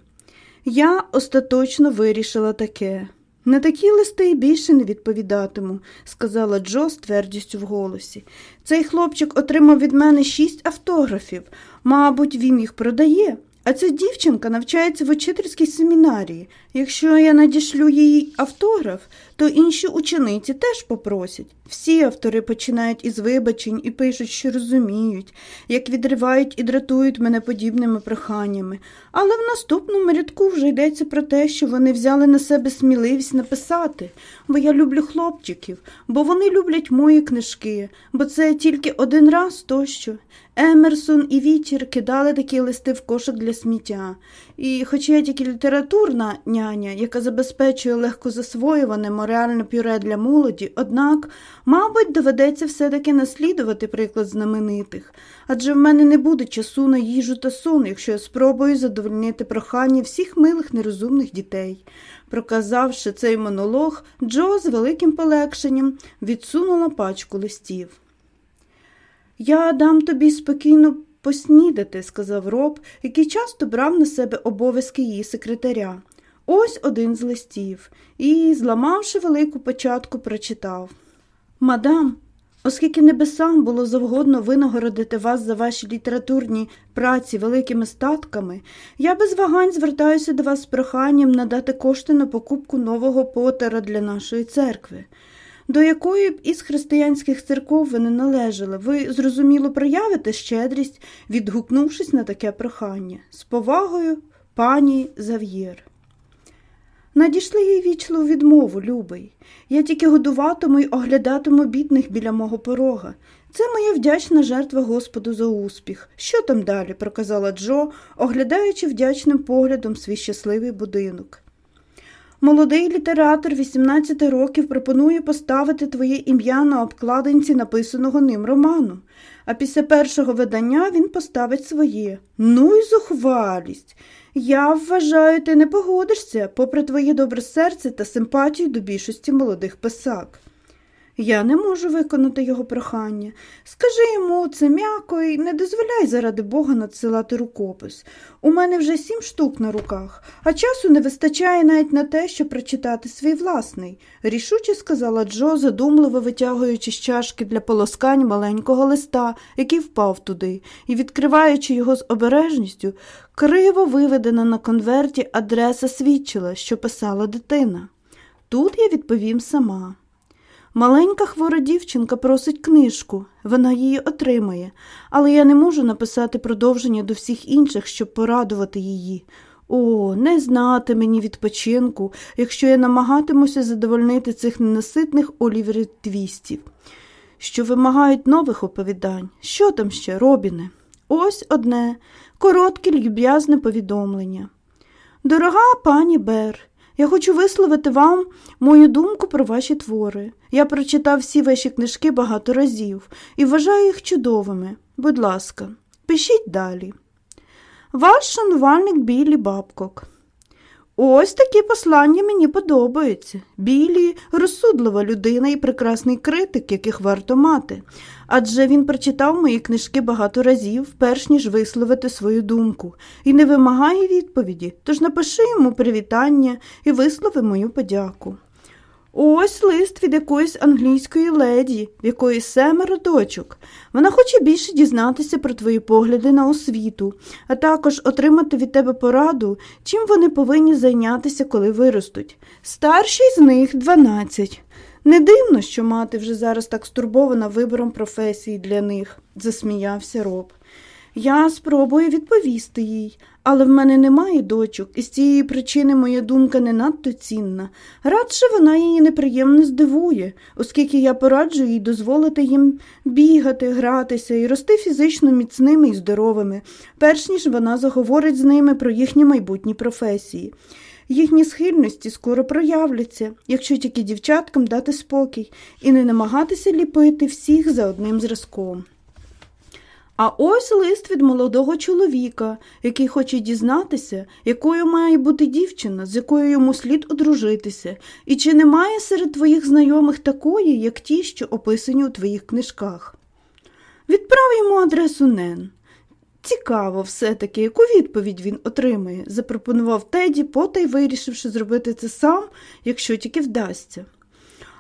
Я остаточно вирішила таке. На такі листи більше не відповідатиму, сказала Джо з твердістю в голосі. Цей хлопчик отримав від мене шість автографів. Мабуть, він їх продає. А ця дівчинка навчається в учительській семінарії. Якщо я надішлю їй автограф, то інші учениці теж попросять. Всі автори починають із вибачень і пишуть, що розуміють, як відривають і дратують мене подібними проханнями. Але в наступному рядку вже йдеться про те, що вони взяли на себе сміливість написати, бо я люблю хлопчиків, бо вони люблять мої книжки, бо це тільки один раз тощо. Емерсон і Віттьєр кидали такі листи в кошик для сміття. І, хоч я тільки літературна няня, яка забезпечує легко засвоюване моральне пюре для молоді, однак, мабуть, доведеться все-таки наслідувати приклад знаменитих, адже в мене не буде часу на їжу та сон, якщо я спробую задовольнити прохання всіх милих нерозумних дітей. Проказавши цей монолог, Джо з великим полегшенням відсунула пачку листів. Я дам тобі спокійно поснідати, сказав роб, який часто брав на себе обов'язки її секретаря. Ось один з листів і, зламавши велику початку, прочитав Мадам, оскільки небесам було завгодно винагородити вас за ваші літературні праці великими статками, я без вагань звертаюся до вас з проханням надати кошти на покупку нового потера для нашої церкви до якої б із християнських церков ви не належали, ви зрозуміло проявите щедрість, відгукнувшись на таке прохання. З повагою, пані Зав'єр. Надійшли їй вічливу відмову, любий. Я тільки годуватиму й оглядатиму бідних біля мого порога. Це моя вдячна жертва Господу за успіх. Що там далі? проказала Джо, оглядаючи вдячним поглядом свій щасливий будинок. Молодий літератор 18 років пропонує поставити твоє ім'я на обкладинці написаного ним роману, а після першого видання він поставить своє. Ну й зухвалість. Я вважаю, ти не погодишся, попри твоє добре серце та симпатію до більшості молодих писак. Я не можу виконати його прохання. Скажи йому це м'яко і не дозволяй заради Бога надсилати рукопис. У мене вже сім штук на руках, а часу не вистачає навіть на те, щоб прочитати свій власний, рішуче сказала Джо, задумливо витягуючи з чашки для полоскань маленького листа, який впав туди, і відкриваючи його з обережністю, криво виведена на конверті адреса свідчила, що писала дитина. Тут я відповім сама. Маленька хвора дівчинка просить книжку, вона її отримає, але я не можу написати продовження до всіх інших, щоб порадувати її. О, не знати мені відпочинку, якщо я намагатимуся задовольнити цих ненаситних олівертвістів, що вимагають нових оповідань. Що там ще, Робіне? Ось одне коротке люб'язне повідомлення. Дорога пані Бер. Я хочу висловити вам мою думку про ваші твори. Я прочитав всі ваші книжки багато разів і вважаю їх чудовими. Будь ласка, пишіть далі. Ваш шанувальник Білі Бабкок. Ось такі послання мені подобаються. Білі, розсудлива людина і прекрасний критик, яких варто мати. Адже він прочитав мої книжки багато разів, перш ніж висловити свою думку, і не вимагає відповіді, тож напиши йому привітання і вислови мою подяку. Ось лист від якоїсь англійської леді, в якої семеро дочок. Вона хоче більше дізнатися про твої погляди на освіту, а також отримати від тебе пораду, чим вони повинні зайнятися, коли виростуть. Старший з них дванадцять. Не дивно, що мати вже зараз так стурбована вибором професії для них, засміявся роб. Я спробую відповісти їй, але в мене немає дочок, і з цієї причини моя думка не надто цінна. Радше вона її неприємно здивує, оскільки я пораджу їй дозволити їм бігати, гратися і рости фізично міцними і здоровими, перш ніж вона заговорить з ними про їхні майбутні професії. Їхні схильності скоро проявляться, якщо тільки дівчаткам дати спокій і не намагатися ліпити всіх за одним зразком. А ось лист від молодого чоловіка, який хоче дізнатися, якою має бути дівчина, з якою йому слід одружитися, і чи немає серед твоїх знайомих такої, як ті, що описані у твоїх книжках. Відправ йому адресу Нен. Цікаво, все-таки, яку відповідь він отримає, запропонував Теді, потай вирішивши зробити це сам, якщо тільки вдасться.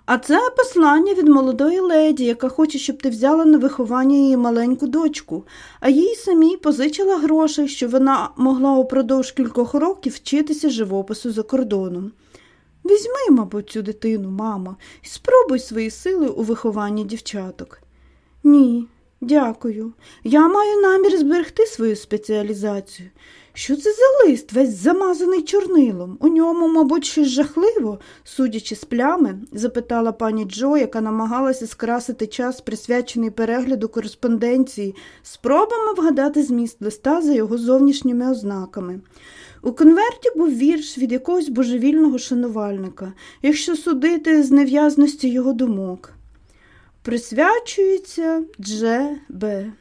А це послання від молодої леді, яка хоче, щоб ти взяла на виховання її маленьку дочку, а їй самій позичила грошей, щоб вона могла упродовж кількох років вчитися живопису за кордоном. Візьми, мабуть, цю дитину, мама, і спробуй свої сили у вихованні дівчаток. Ні, дякую. Я маю намір зберегти свою спеціалізацію. Що це за лист, весь замазаний чорнилом? У ньому, мабуть, щось жахливо, судячи з плями, запитала пані Джо, яка намагалася скрасити час, присвячений перегляду кореспонденції, спробами вгадати зміст листа за його зовнішніми ознаками. У конверті був вірш від якогось божевільного шанувальника, якщо судити з нев'язності його думок. Присвячується Дже Б.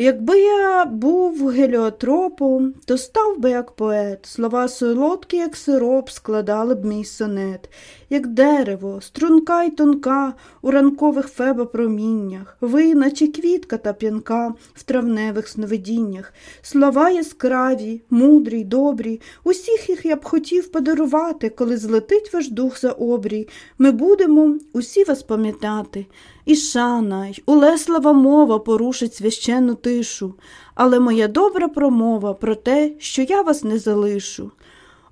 Якби я був геліотропом, то став би як поет, слова солодкі, як сироп, складали б мій сонет, як дерево, струнка й тонка у ранкових фебопроміннях, ви, наче квітка та п'янка в травневих сновидіннях, слова яскраві, мудрі, добрі, усіх їх я б хотів подарувати, коли злетить ваш дух за обрій. Ми будемо усі вас пам'ятати. І шана, й улеслава мова порушить священну тишу, але моя добра промова про те, що я вас не залишу.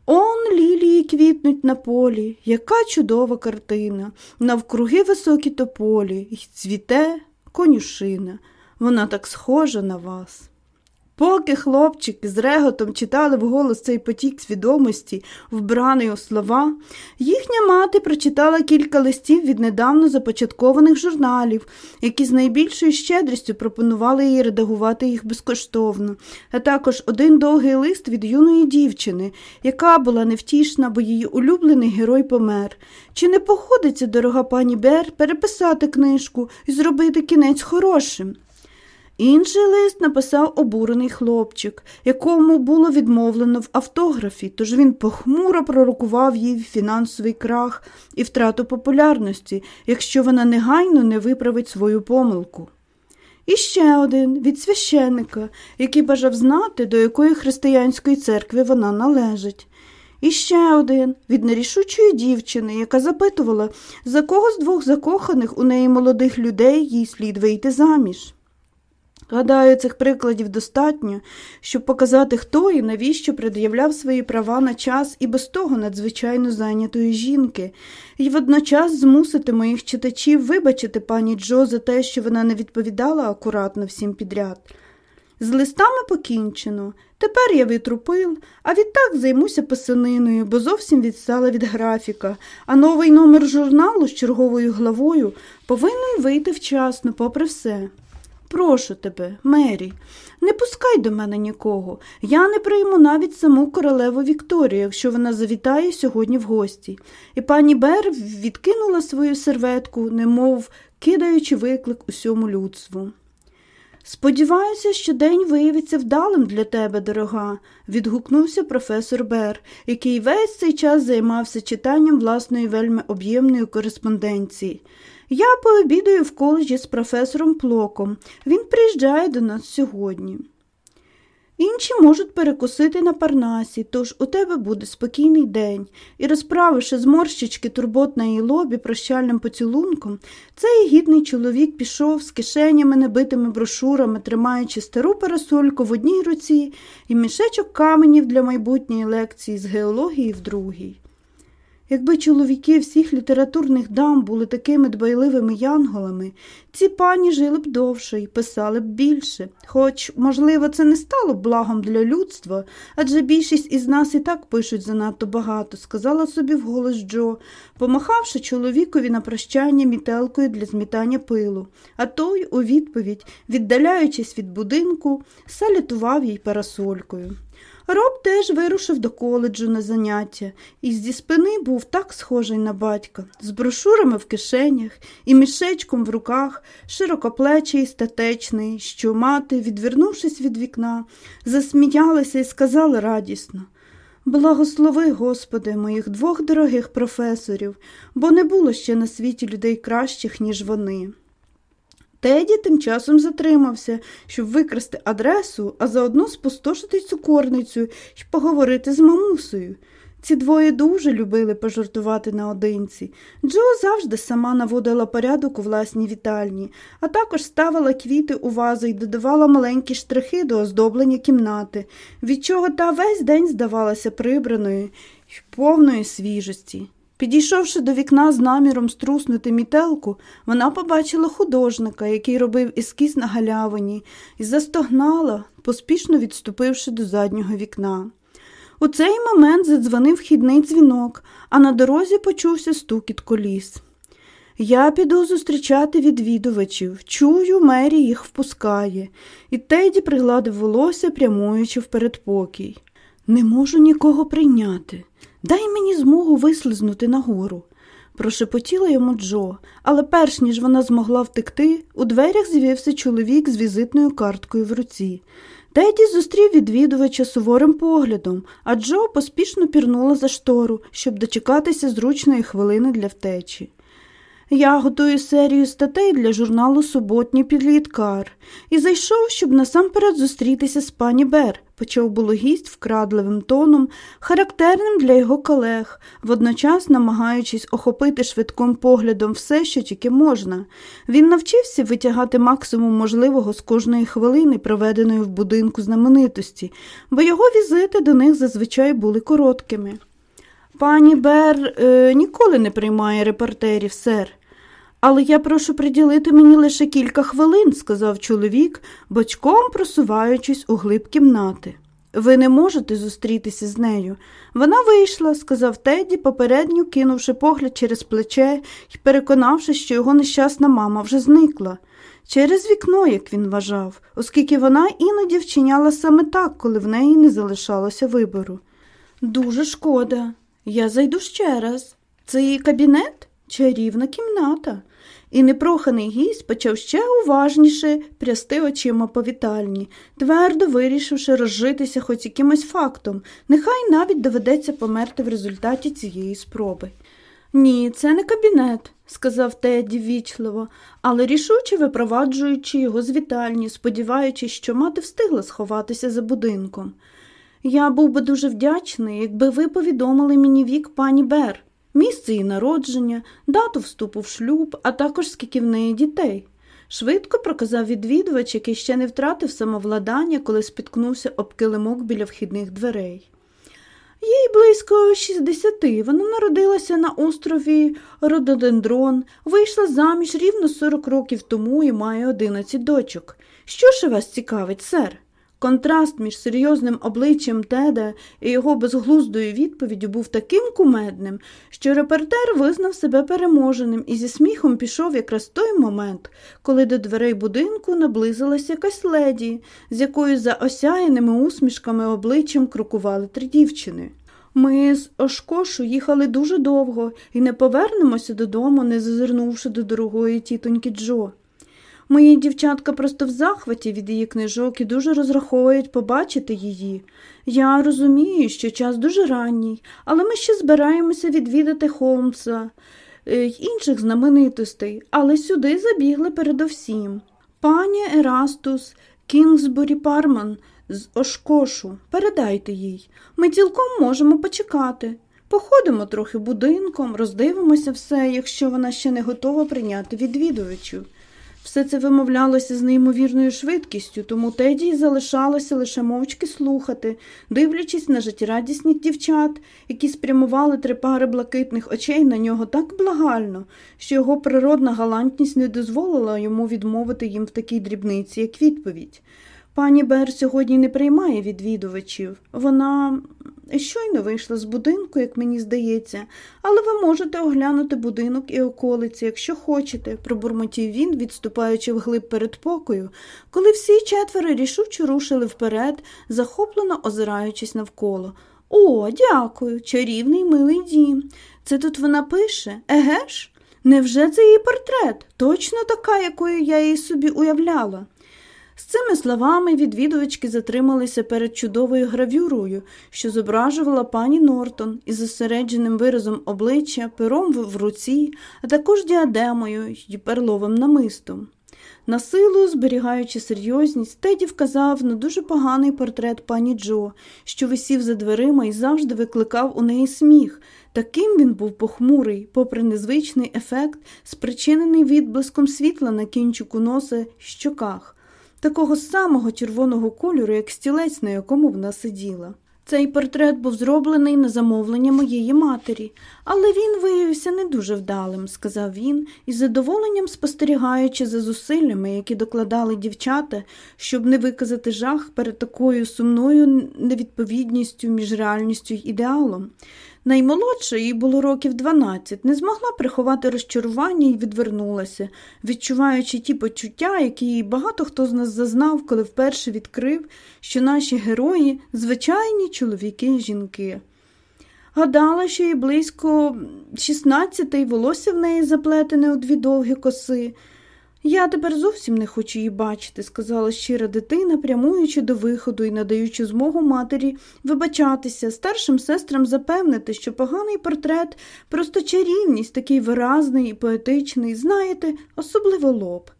Он лілії квітнуть на полі, яка чудова картина, навкруги високі тополі, й цвіте конюшина. Вона так схожа на вас. Поки хлопчики з реготом читали вголос цей потік свідомості, вбраний у слова, їхня мати прочитала кілька листів від недавно започаткованих журналів, які з найбільшою щедрістю пропонували їй редагувати їх безкоштовно, а також один довгий лист від юної дівчини, яка була невтішна, бо її улюблений герой помер. Чи не походиться, дорога пані Бер, переписати книжку і зробити кінець хорошим? Інший лист написав обурений хлопчик, якому було відмовлено в автографі, тож він похмуро пророкував їй фінансовий крах і втрату популярності, якщо вона негайно не виправить свою помилку. І ще один від священника, який бажав знати, до якої християнської церкви вона належить. І ще один від нерішучої дівчини, яка запитувала, за кого з двох закоханих у неї молодих людей їй слід вийти заміж. Гадаю, цих прикладів достатньо, щоб показати, хто і навіщо пред'являв свої права на час і без того надзвичайно зайнятої жінки, і водночас змусити моїх читачів вибачити пані Джо за те, що вона не відповідала акуратно всім підряд. З листами покінчено. Тепер я витрупил, а відтак займуся писаниною, бо зовсім відстала від графіка, а новий номер журналу з черговою главою повинен вийти вчасно, попри все. Прошу тебе, Мері, не пускай до мене нікого. Я не прийму навіть саму королеву Вікторію, якщо вона завітає сьогодні в гості. І пані Бер відкинула свою серветку, немов кидаючи виклик усьому людству. Сподіваюся, що день виявиться вдалим для тебе, дорога, відгукнувся професор Бер, який весь цей час займався читанням власної вельми об'ємної кореспонденції. Я пообідаю в коледжі з професором Плоком. Він приїжджає до нас сьогодні. Інші можуть перекусити на парнасі, тож у тебе буде спокійний день, і, розправивши з морщички турбот її лобі прощальним поцілунком, цей гідний чоловік пішов з кишенями, набитими брошурами, тримаючи стару парасольку в одній руці і мішечок каменів для майбутньої лекції з геології в другій. Якби чоловіки всіх літературних дам були такими дбайливими янголами, ці пані жили б довше і писали б більше, хоч, можливо, це не стало б благом для людства, адже більшість із нас і так пишуть занадто багато, сказала собі вголос Джо, помахавши чоловікові на прощання мітелкою для змітання пилу, а той, у відповідь, віддаляючись від будинку, салютував їй парасолькою. Роб теж вирушив до коледжу на заняття і зі спини був так схожий на батька, з брошурами в кишенях і мішечком в руках, широкоплечий статечний, що мати, відвернувшись від вікна, засміялася і сказала радісно Благослови, Господи, моїх двох дорогих професорів, бо не було ще на світі людей кращих, ніж вони. Теді тим часом затримався, щоб викрасти адресу, а заодно спустошити цукорницю і поговорити з мамусею. Ці двоє дуже любили пожартувати наодинці. Джо завжди сама наводила порядок у власній вітальні, а також ставила квіти у вази і додавала маленькі штрихи до оздоблення кімнати, від чого та весь день здавалася прибраною і повної свіжості. Підійшовши до вікна з наміром струснути мітелку, вона побачила художника, який робив ескіз на галявині, і застогнала, поспішно відступивши до заднього вікна. У цей момент задзвонив вхідний дзвінок, а на дорозі почувся стукіт коліс. Я піду зустрічати відвідувачів, чую, мері їх впускає, і Теді пригладив волосся, прямуючи в передпокій. Не можу нікого прийняти. Дай мені змогу вислизнути нагору. Прошепотіла йому Джо, але перш ніж вона змогла втекти, у дверях з'явився чоловік з візитною карткою в руці. Теді зустрів відвідувача суворим поглядом, а Джо поспішно пірнула за штору, щоб дочекатися зручної хвилини для втечі. Я готую серію статей для журналу Суботній підліткар і зайшов, щоб насамперед зустрітися з пані Бер, почав було гість вкрадливим тоном, характерним для його колег, водночас намагаючись охопити швидким поглядом все, що тільки можна. Він навчився витягати максимум можливого з кожної хвилини, проведеної в будинку знаменитості, бо його візити до них зазвичай були короткими. Пані Бер е, ніколи не приймає репортерів, сер. Але я прошу приділити мені лише кілька хвилин, сказав чоловік, бочком просуваючись у глиб кімнати. Ви не можете зустрітися з нею. Вона вийшла, сказав Теді, попередньо кинувши погляд через плече і переконавшись, що його нещасна мама вже зникла. Через вікно, як він вважав, оскільки вона іноді вчиняла саме так, коли в неї не залишалося вибору. Дуже шкода. Я зайду ще раз. Це її кабінет? Чарівна кімната. І непроханий гість почав ще уважніше прясти очима по вітальні, твердо вирішивши розжитися хоч якимось фактом, нехай навіть доведеться померти в результаті цієї спроби. Ні, це не кабінет, сказав Теді вічливо, але рішуче випроваджуючи його з вітальні, сподіваючись, що мати встигла сховатися за будинком. Я був би дуже вдячний, якби ви повідомили мені вік пані Бер, місце її народження, дату вступу в шлюб, а також скільки в неї дітей. Швидко проказав відвідувач, який ще не втратив самовладання, коли спіткнувся об килимок біля вхідних дверей. Їй близько 60. Вона народилася на острові Рододендрон, вийшла заміж рівно 40 років тому і має 11 дочок. Що ж вас цікавить, сер? Контраст між серйозним обличчям Теда і його безглуздою відповіддю був таким кумедним, що репортер визнав себе переможеним і зі сміхом пішов якраз той момент, коли до дверей будинку наблизилась якась леді, з якою за осяяними усмішками обличчям крокували три дівчини. Ми з Ошкошу їхали дуже довго і не повернемося додому, не зазирнувши до дорогої тітоньки Джо. Мої дівчатка просто в захваті від її книжок і дуже розраховують побачити її. Я розумію, що час дуже ранній, але ми ще збираємося відвідати Холмса й інших знаменитостей, але сюди забігли передовсім. Пані Ерастус, Кінгсбурі Парман з Ошкошу, передайте їй. Ми цілком можемо почекати. Походимо трохи будинком, роздивимося все, якщо вона ще не готова прийняти відвідувачів. Все це вимовлялося з неймовірною швидкістю, тому Теді залишалося лише мовчки слухати, дивлячись на життєрадісних дівчат, які спрямували три пари блакитних очей на нього так благально, що його природна галантність не дозволила йому відмовити їм в такій дрібниці, як відповідь. Пані Бер сьогодні не приймає відвідувачів. Вона щойно вийшла з будинку, як мені здається, але ви можете оглянути будинок і околиці, якщо хочете, пробурмотів він, відступаючи вглиб передпокою, коли всі четверо рішуче рушили вперед, захоплено озираючись навколо. О, дякую, чарівний милий дім. Це тут вона пише, еге ж? Невже це її портрет? Точно така, якою я її собі уявляла? З цими словами відвідувачки затрималися перед чудовою гравюрою, що зображувала пані Нортон із зосередженим виразом обличчя, пером в руці, а також діадемою й перловим намистом. На силу, зберігаючи серйозність, Теді вказав на дуже поганий портрет пані Джо, що висів за дверима і завжди викликав у неї сміх. Таким він був похмурий, попри незвичний ефект, спричинений відблиском світла на кінчику носа й щоках такого самого червоного кольору, як стілець, на якому вона сиділа. Цей портрет був зроблений на замовлення моєї матері, але він виявився не дуже вдалим, сказав він, із задоволенням спостерігаючи за зусиллями, які докладали дівчата, щоб не виказати жах перед такою сумною невідповідністю між реальністю й ідеалом. Наймолодша, їй було років 12, не змогла приховати розчарування і відвернулася, відчуваючи ті почуття, які багато хто з нас зазнав, коли вперше відкрив, що наші герої звичайні чоловіки і жінки. Гадала, що їй близько 16 й волосся в неї заплетене у дві довгі коси. Я тепер зовсім не хочу її бачити, сказала щира дитина, прямуючи до виходу і надаючи змогу матері вибачатися, старшим сестрам запевнити, що поганий портрет просто чарівність, такий виразний і поетичний, знаєте, особливо лоб.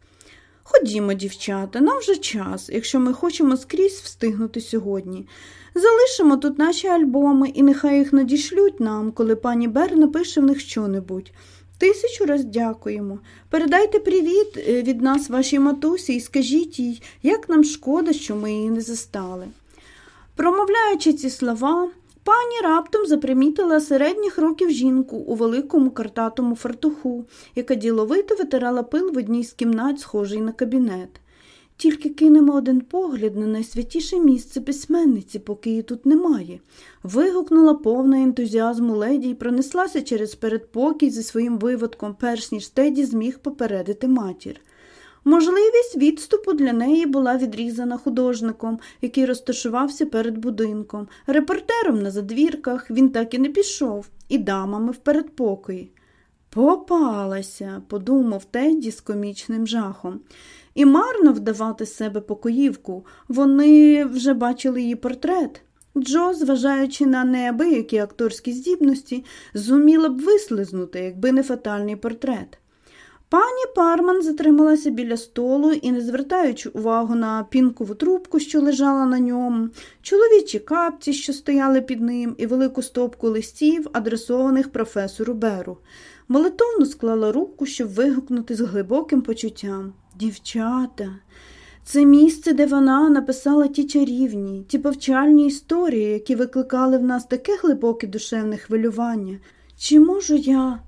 Ходімо, дівчата, нам вже час, якщо ми хочемо скрізь встигнути сьогодні. Залишимо тут наші альбоми і нехай їх надішлють нам, коли пані Бер напише в них щонебудь. Тисячу раз дякуємо. Передайте привіт е, від нас вашій матусі і скажіть їй, як нам шкода, що ми її не застали. Промовляючи ці слова, пані раптом запримітила середніх років жінку у великому картатому фартуху, яка діловито витирала пил в одній з кімнат, схожий на кабінет. Тільки кинемо один погляд на найсвятіше місце письменниці, поки її тут немає. Вигукнула повна ентузіазму леді і пронеслася через передпокій зі своїм виводком, перш ніж Теді зміг попередити матір. Можливість відступу для неї була відрізана художником, який розташувався перед будинком, репортером на задвірках він так і не пішов, і дамами в передпокої. Попалася, подумав Тедді з комічним жахом. І марно вдавати себе покоївку, вони вже бачили її портрет. Джо, зважаючи на неабиякі акторські здібності, зуміла б вислизнути, якби не фатальний портрет. Пані Парман затрималася біля столу і, не звертаючи увагу на пінкову трубку, що лежала на ньому, чоловічі капці, що стояли під ним, і велику стопку листів, адресованих професору Беру, молитовно склала руку, щоб вигукнути з глибоким почуттям. Дівчата, це місце, де вона написала ті чарівні, ті повчальні історії, які викликали в нас таке глибоке душевне хвилювання. Чи можу я,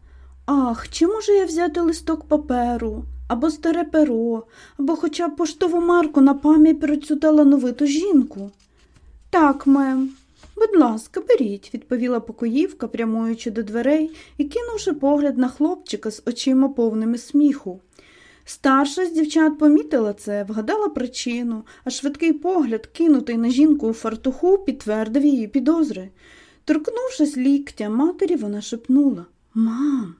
ах, чи можу я взяти листок паперу, або старе перо, або хоча б поштову марку на пам'ять про цю талановиту жінку? Так, мем. Будь ласка, беріть, відповіла покоївка, прямуючи до дверей і кинувши погляд на хлопчика з очима повними сміху. Старша з дівчат помітила це, вгадала причину, а швидкий погляд, кинутий на жінку у фартуху, підтвердив її підозри. Торкнувшись ліктя матері, вона шепнула Мам,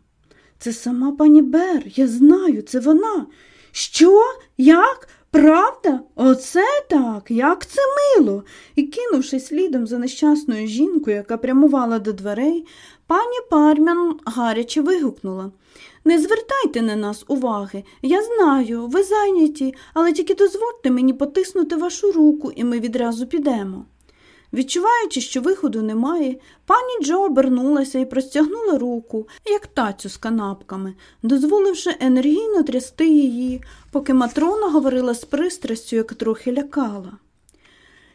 це сама пані Бер, я знаю, це вона. Що? Як? Правда? Оце так, як це мило. І, кинувши слідом за нещасною жінкою, яка прямувала до дверей, пані Пармян гаряче вигукнула. Не звертайте на нас уваги. Я знаю, ви зайняті, але тільки дозвольте мені потиснути вашу руку, і ми відразу підемо. Відчуваючи, що виходу немає, пані Джо обернулася і простягнула руку, як тацю з канапками, дозволивши енергійно трясти її, поки матрона говорила з пристрастю, яка трохи лякала.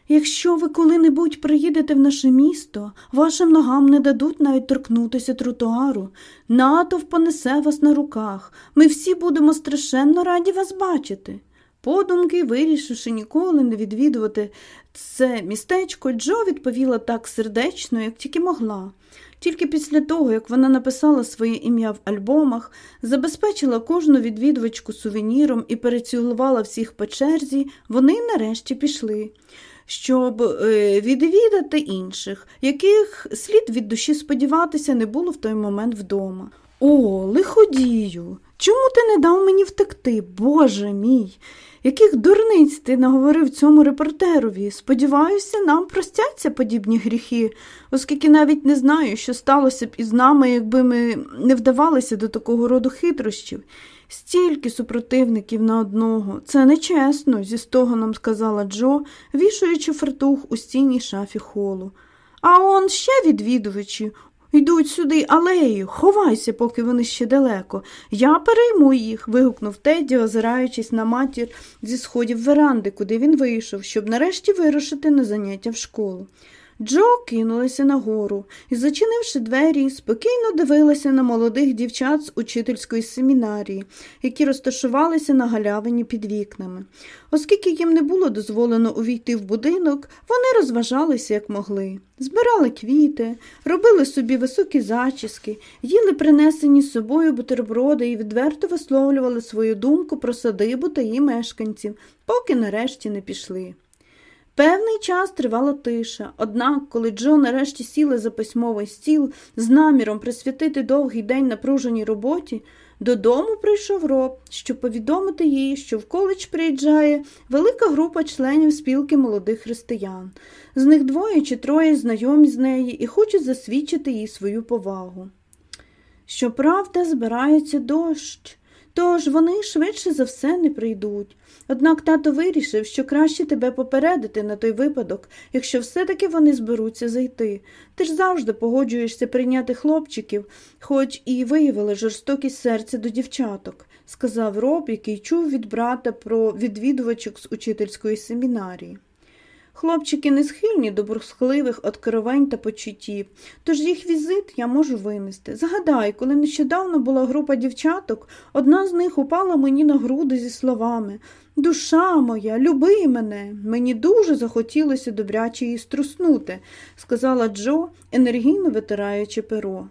Якщо ви коли-небудь приїдете в наше місто, вашим ногам не дадуть навіть торкнутися тротуару, натовп понесе вас на руках. Ми всі будемо страшенно раді вас бачити. Подумки, вирішивши ніколи не відвідувати це містечко, Джо відповіла так сердечно, як тільки могла. Тільки після того, як вона написала своє ім'я в альбомах, забезпечила кожну відвідувачку сувеніром і перецілувала всіх по черзі, вони нарешті пішли щоб е, відвідати інших, яких слід від душі сподіватися не було в той момент вдома. О, лиходію! Чому ти не дав мені втекти, Боже мій? Яких дурниць ти наговорив цьому репортерові? Сподіваюся, нам простяться подібні гріхи, оскільки навіть не знаю, що сталося б із нами, якби ми не вдавалися до такого роду хитрощів. Стільки супротивників на одного. Це нечесно, зі стогоном сказала Джо, вішаючи фартух у стінній шафі холу. А он ще відвідувачі. Йдуть сюди алеєю, ховайся, поки вони ще далеко. Я перейму їх. вигукнув Теді, озираючись на матір зі сходів веранди, куди він вийшов, щоб нарешті вирушити на заняття в школу. Джо кинулася нагору і, зачинивши двері, спокійно дивилася на молодих дівчат з учительської семінарії, які розташувалися на галявині під вікнами. Оскільки їм не було дозволено увійти в будинок, вони розважалися, як могли. Збирали квіти, робили собі високі зачіски, їли принесені з собою бутерброди і відверто висловлювали свою думку про садибу та її мешканців, поки нарешті не пішли. Певний час тривала тиша, однак, коли Джо нарешті сіли за письмовий стіл з наміром присвятити довгий день напруженій роботі, додому прийшов роб, щоб повідомити їй, що в коледж приїжджає велика група членів спілки молодих християн. З них двоє чи троє знайомі з неї і хочуть засвідчити їй свою повагу. Щоправда, збирається дощ. Тож вони швидше за все не прийдуть. Однак тато вирішив, що краще тебе попередити на той випадок, якщо все-таки вони зберуться зайти. Ти ж завжди погоджуєшся прийняти хлопчиків, хоч і виявили жорстокість серця до дівчаток, сказав роб, який чув від брата про відвідувачок з учительської семінарії. Хлопчики не схильні до бурхливих откровень та почуттів, тож їх візит я можу винести. Згадай, коли нещодавно була група дівчаток, одна з них упала мені на груди зі словами Душа моя, люби мене, мені дуже захотілося добряче її струснути, сказала Джо, енергійно витираючи перо.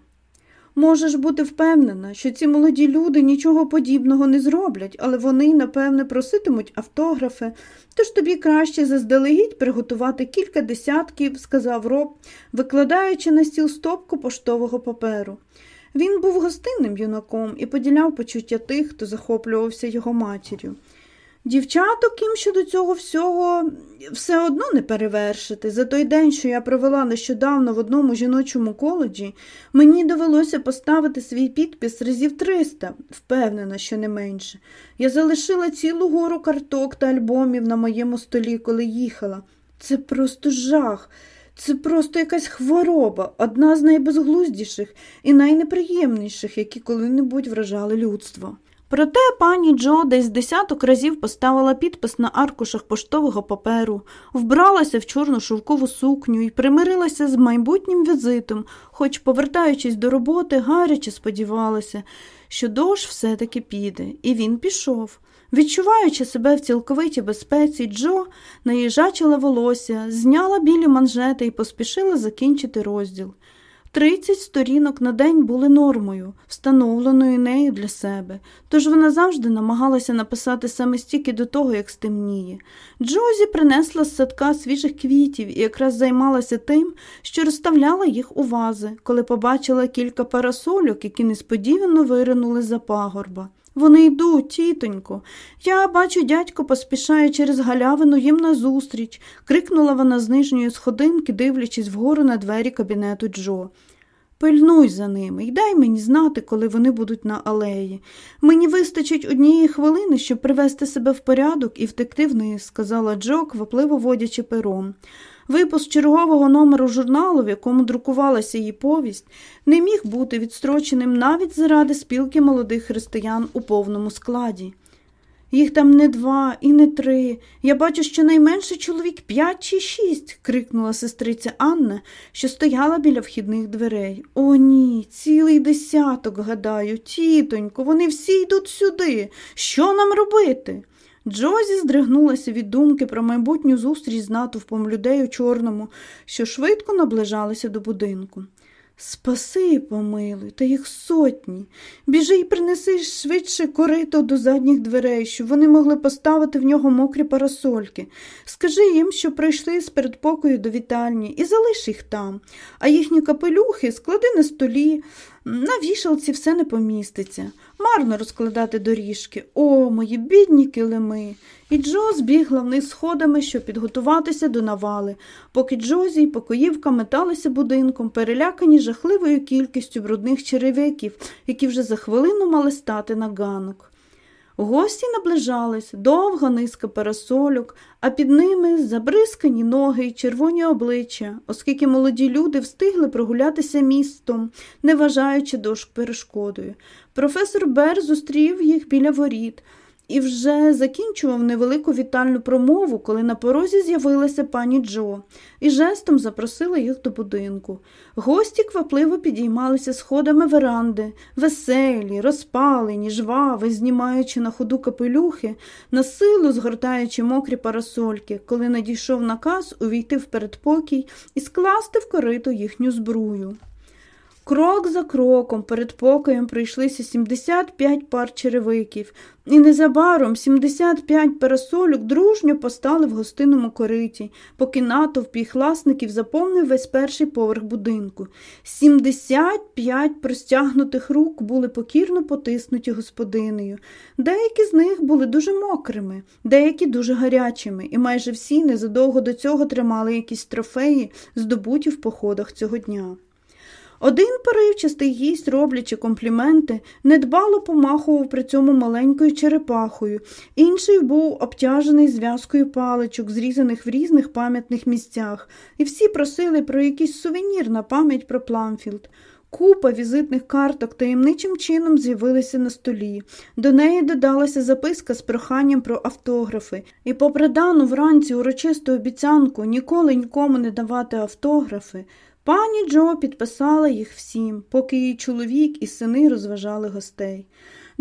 Можеш бути впевнена, що ці молоді люди нічого подібного не зроблять, але вони, напевне, проситимуть автографи, тож тобі краще заздалегідь приготувати кілька десятків, сказав роб, викладаючи на стіл стопку поштового паперу. Він був гостинним юнаком і поділяв почуття тих, хто захоплювався його матір'ю. Дівчаток їм щодо цього всього все одно не перевершити. За той день, що я провела нещодавно в одному жіночому коледжі, мені довелося поставити свій підпис разів 300, впевнена, що не менше. Я залишила цілу гору карток та альбомів на моєму столі, коли їхала. Це просто жах. Це просто якась хвороба, одна з найбезглуздіших і найнеприємніших, які коли-небудь вражали людство. Проте пані Джо десь десяток разів поставила підпис на аркушах поштового паперу, вбралася в чорну шовкову сукню і примирилася з майбутнім візитом, хоч, повертаючись до роботи, гаряче сподівалася, що дощ все-таки піде, і він пішов. Відчуваючи себе в цілковитій безпеці, Джо наїжачила волосся, зняла білі манжети і поспішила закінчити розділ. Тридцять сторінок на день були нормою, встановленою нею для себе, тож вона завжди намагалася написати саме стільки до того, як стемніє. Джозі принесла з садка свіжих квітів і якраз займалася тим, що розставляла їх у вази, коли побачила кілька парасольок, які несподівано виринули за пагорба. Вони йдуть, тітонько. Я бачу, дядько поспішає через галявину їм назустріч, крикнула вона з нижньої сходинки, дивлячись вгору на двері кабінету Джо. Пильнуй за ними і дай мені знати, коли вони будуть на алеї. Мені вистачить однієї хвилини, щоб привести себе в порядок і втекти вниз, сказала Джо, квапливо водячи пером. Випуск чергового номеру журналу, в якому друкувалася її повість, не міг бути відстроченим навіть заради спілки молодих християн у повному складі. Їх там не два і не три. Я бачу, що найменше чоловік п'ять чи шість, крикнула сестриця Анна, що стояла біля вхідних дверей. О, ні, цілий десяток, гадаю, тітонько, вони всі йдуть сюди. Що нам робити? Джозі здригнулася від думки про майбутню зустріч з натовпом людей у чорному, що швидко наближалися до будинку. Спаси і помилуй, та їх сотні. Біжи й принеси швидше корито до задніх дверей, щоб вони могли поставити в нього мокрі парасольки. Скажи їм, що прийшли з передпокою до вітальні, і залиш їх там, а їхні капелюхи склади на столі. На вішалці все не поміститься. Марно розкладати доріжки. О, мої бідні килими. І Джо збігла вниз сходами, щоб підготуватися до навали, поки Джозі й покоївка металися будинком, перелякані жахливою кількістю брудних черевиків, які вже за хвилину мали стати на ганок. Гості наближались, довга низка парасольок, а під ними забризкані ноги й червоні обличчя, оскільки молоді люди встигли прогулятися містом, не вважаючи дошк перешкодою. Професор Бер зустрів їх біля воріт і вже закінчував невелику вітальну промову, коли на порозі з'явилася пані Джо, і жестом запросила їх до будинку. Гості квапливо підіймалися сходами веранди, веселі, розпалені, жвави, знімаючи на ходу капелюхи, на силу згортаючи мокрі парасольки, коли надійшов наказ увійти в передпокій і скласти в корито їхню збрую. Крок за кроком перед покоєм прийшлися 75 пар черевиків, і незабаром 75 парасолюк дружньо постали в гостинному кориті, поки натовп їх власників заповнив весь перший поверх будинку. 75 простягнутих рук були покірно потиснуті господинею. Деякі з них були дуже мокрими, деякі дуже гарячими, і майже всі незадовго до цього тримали якісь трофеї, здобуті в походах цього дня. Один поривчастий гість, роблячи компліменти, недбало помахував при цьому маленькою черепахою, інший був обтяжений зв'язкою паличок, зрізаних в різних пам'ятних місцях, і всі просили про якийсь сувенір на пам'ять про Пламфілд. Купа візитних карток таємничим чином з'явилися на столі. До неї додалася записка з проханням про автографи, і, попри дану вранці урочисту обіцянку ніколи нікому не давати автографи, Пані Джо підписала їх всім, поки її чоловік і сини розважали гостей.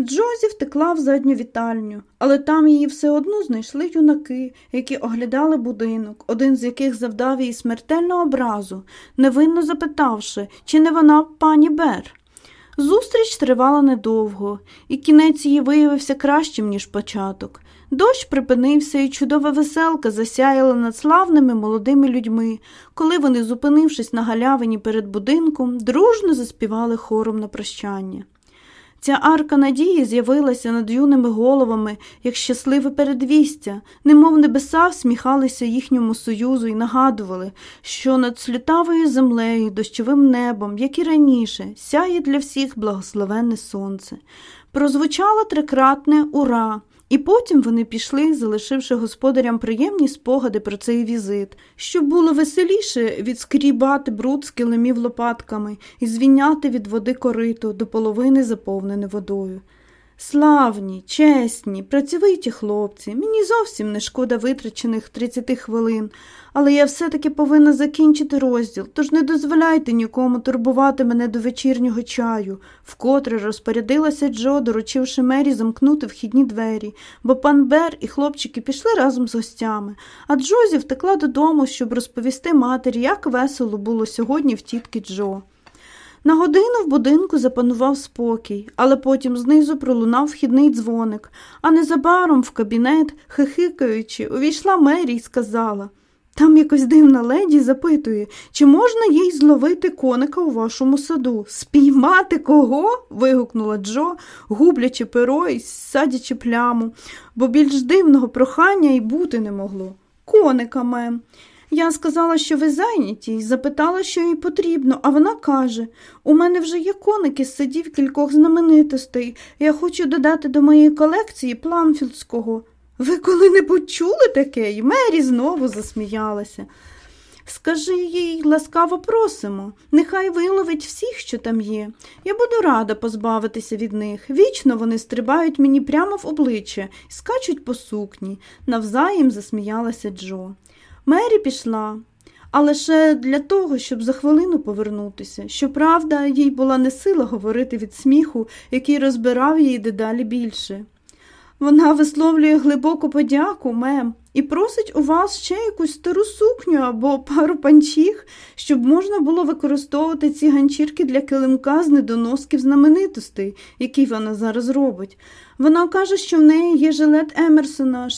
Джозі втекла в задню вітальню, але там її все одно знайшли юнаки, які оглядали будинок, один з яких завдав їй смертельну образу, невинно запитавши, чи не вона пані Бер. Зустріч тривала недовго, і кінець її виявився кращим, ніж початок. Дощ припинився, і чудова веселка засяяла над славними молодими людьми, коли вони, зупинившись на галявині перед будинком, дружно заспівали хором на прощання. Ця арка надії з'явилася над юними головами, як щасливе передвістя, немов небеса всміхалися їхньому союзу і нагадували, що над слютавою землею, дощовим небом, як і раніше, сяє для всіх благословенне сонце. Прозвучало трикратне ура. І потім вони пішли, залишивши господарям приємні спогади про цей візит, щоб було веселіше відскрібати бруд з килимів лопатками і звіняти від води корито до половини заповнене водою. Славні, чесні, працьовиті хлопці, мені зовсім не шкода витрачених 30 хвилин, але я все-таки повинна закінчити розділ, тож не дозволяйте нікому турбувати мене до вечірнього чаю, вкотре розпорядилася Джо, доручивши Мері замкнути вхідні двері, бо пан Бер і хлопчики пішли разом з гостями, а Джозі втекла додому, щоб розповісти матері, як весело було сьогодні в тітки Джо. На годину в будинку запанував спокій, але потім знизу пролунав вхідний дзвоник, а незабаром в кабінет, хихикаючи, увійшла Мері і сказала Там якась дивна леді запитує, чи можна їй зловити коника у вашому саду. Спіймати кого? вигукнула Джо, гублячи перо і садячи пляму, бо більш дивного прохання й бути не могло. Коника, мем. Я сказала, що ви зайняті, і запитала, що їй потрібно, а вона каже у мене вже є коники з садів кількох знаменитостей. Я хочу додати до моєї колекції Пламфілдського. Ви коли-небудь чули таке? І Мері знову засміялася. Скажи їй, ласкаво просимо, нехай виловить всіх, що там є. Я буду рада позбавитися від них. Вічно вони стрибають мені прямо в обличчя скачуть по сукні, навзаєм засміялася Джо. Мері пішла, а лише для того, щоб за хвилину повернутися. Щоправда, їй була не сила говорити від сміху, який розбирав її дедалі більше. Вона висловлює глибоку подяку, мем, і просить у вас ще якусь стару сукню або пару панчіх, щоб можна було використовувати ці ганчірки для килимка з недоносків знаменитостей, який вона зараз робить. Вона каже, що в неї є жилет Емерсона,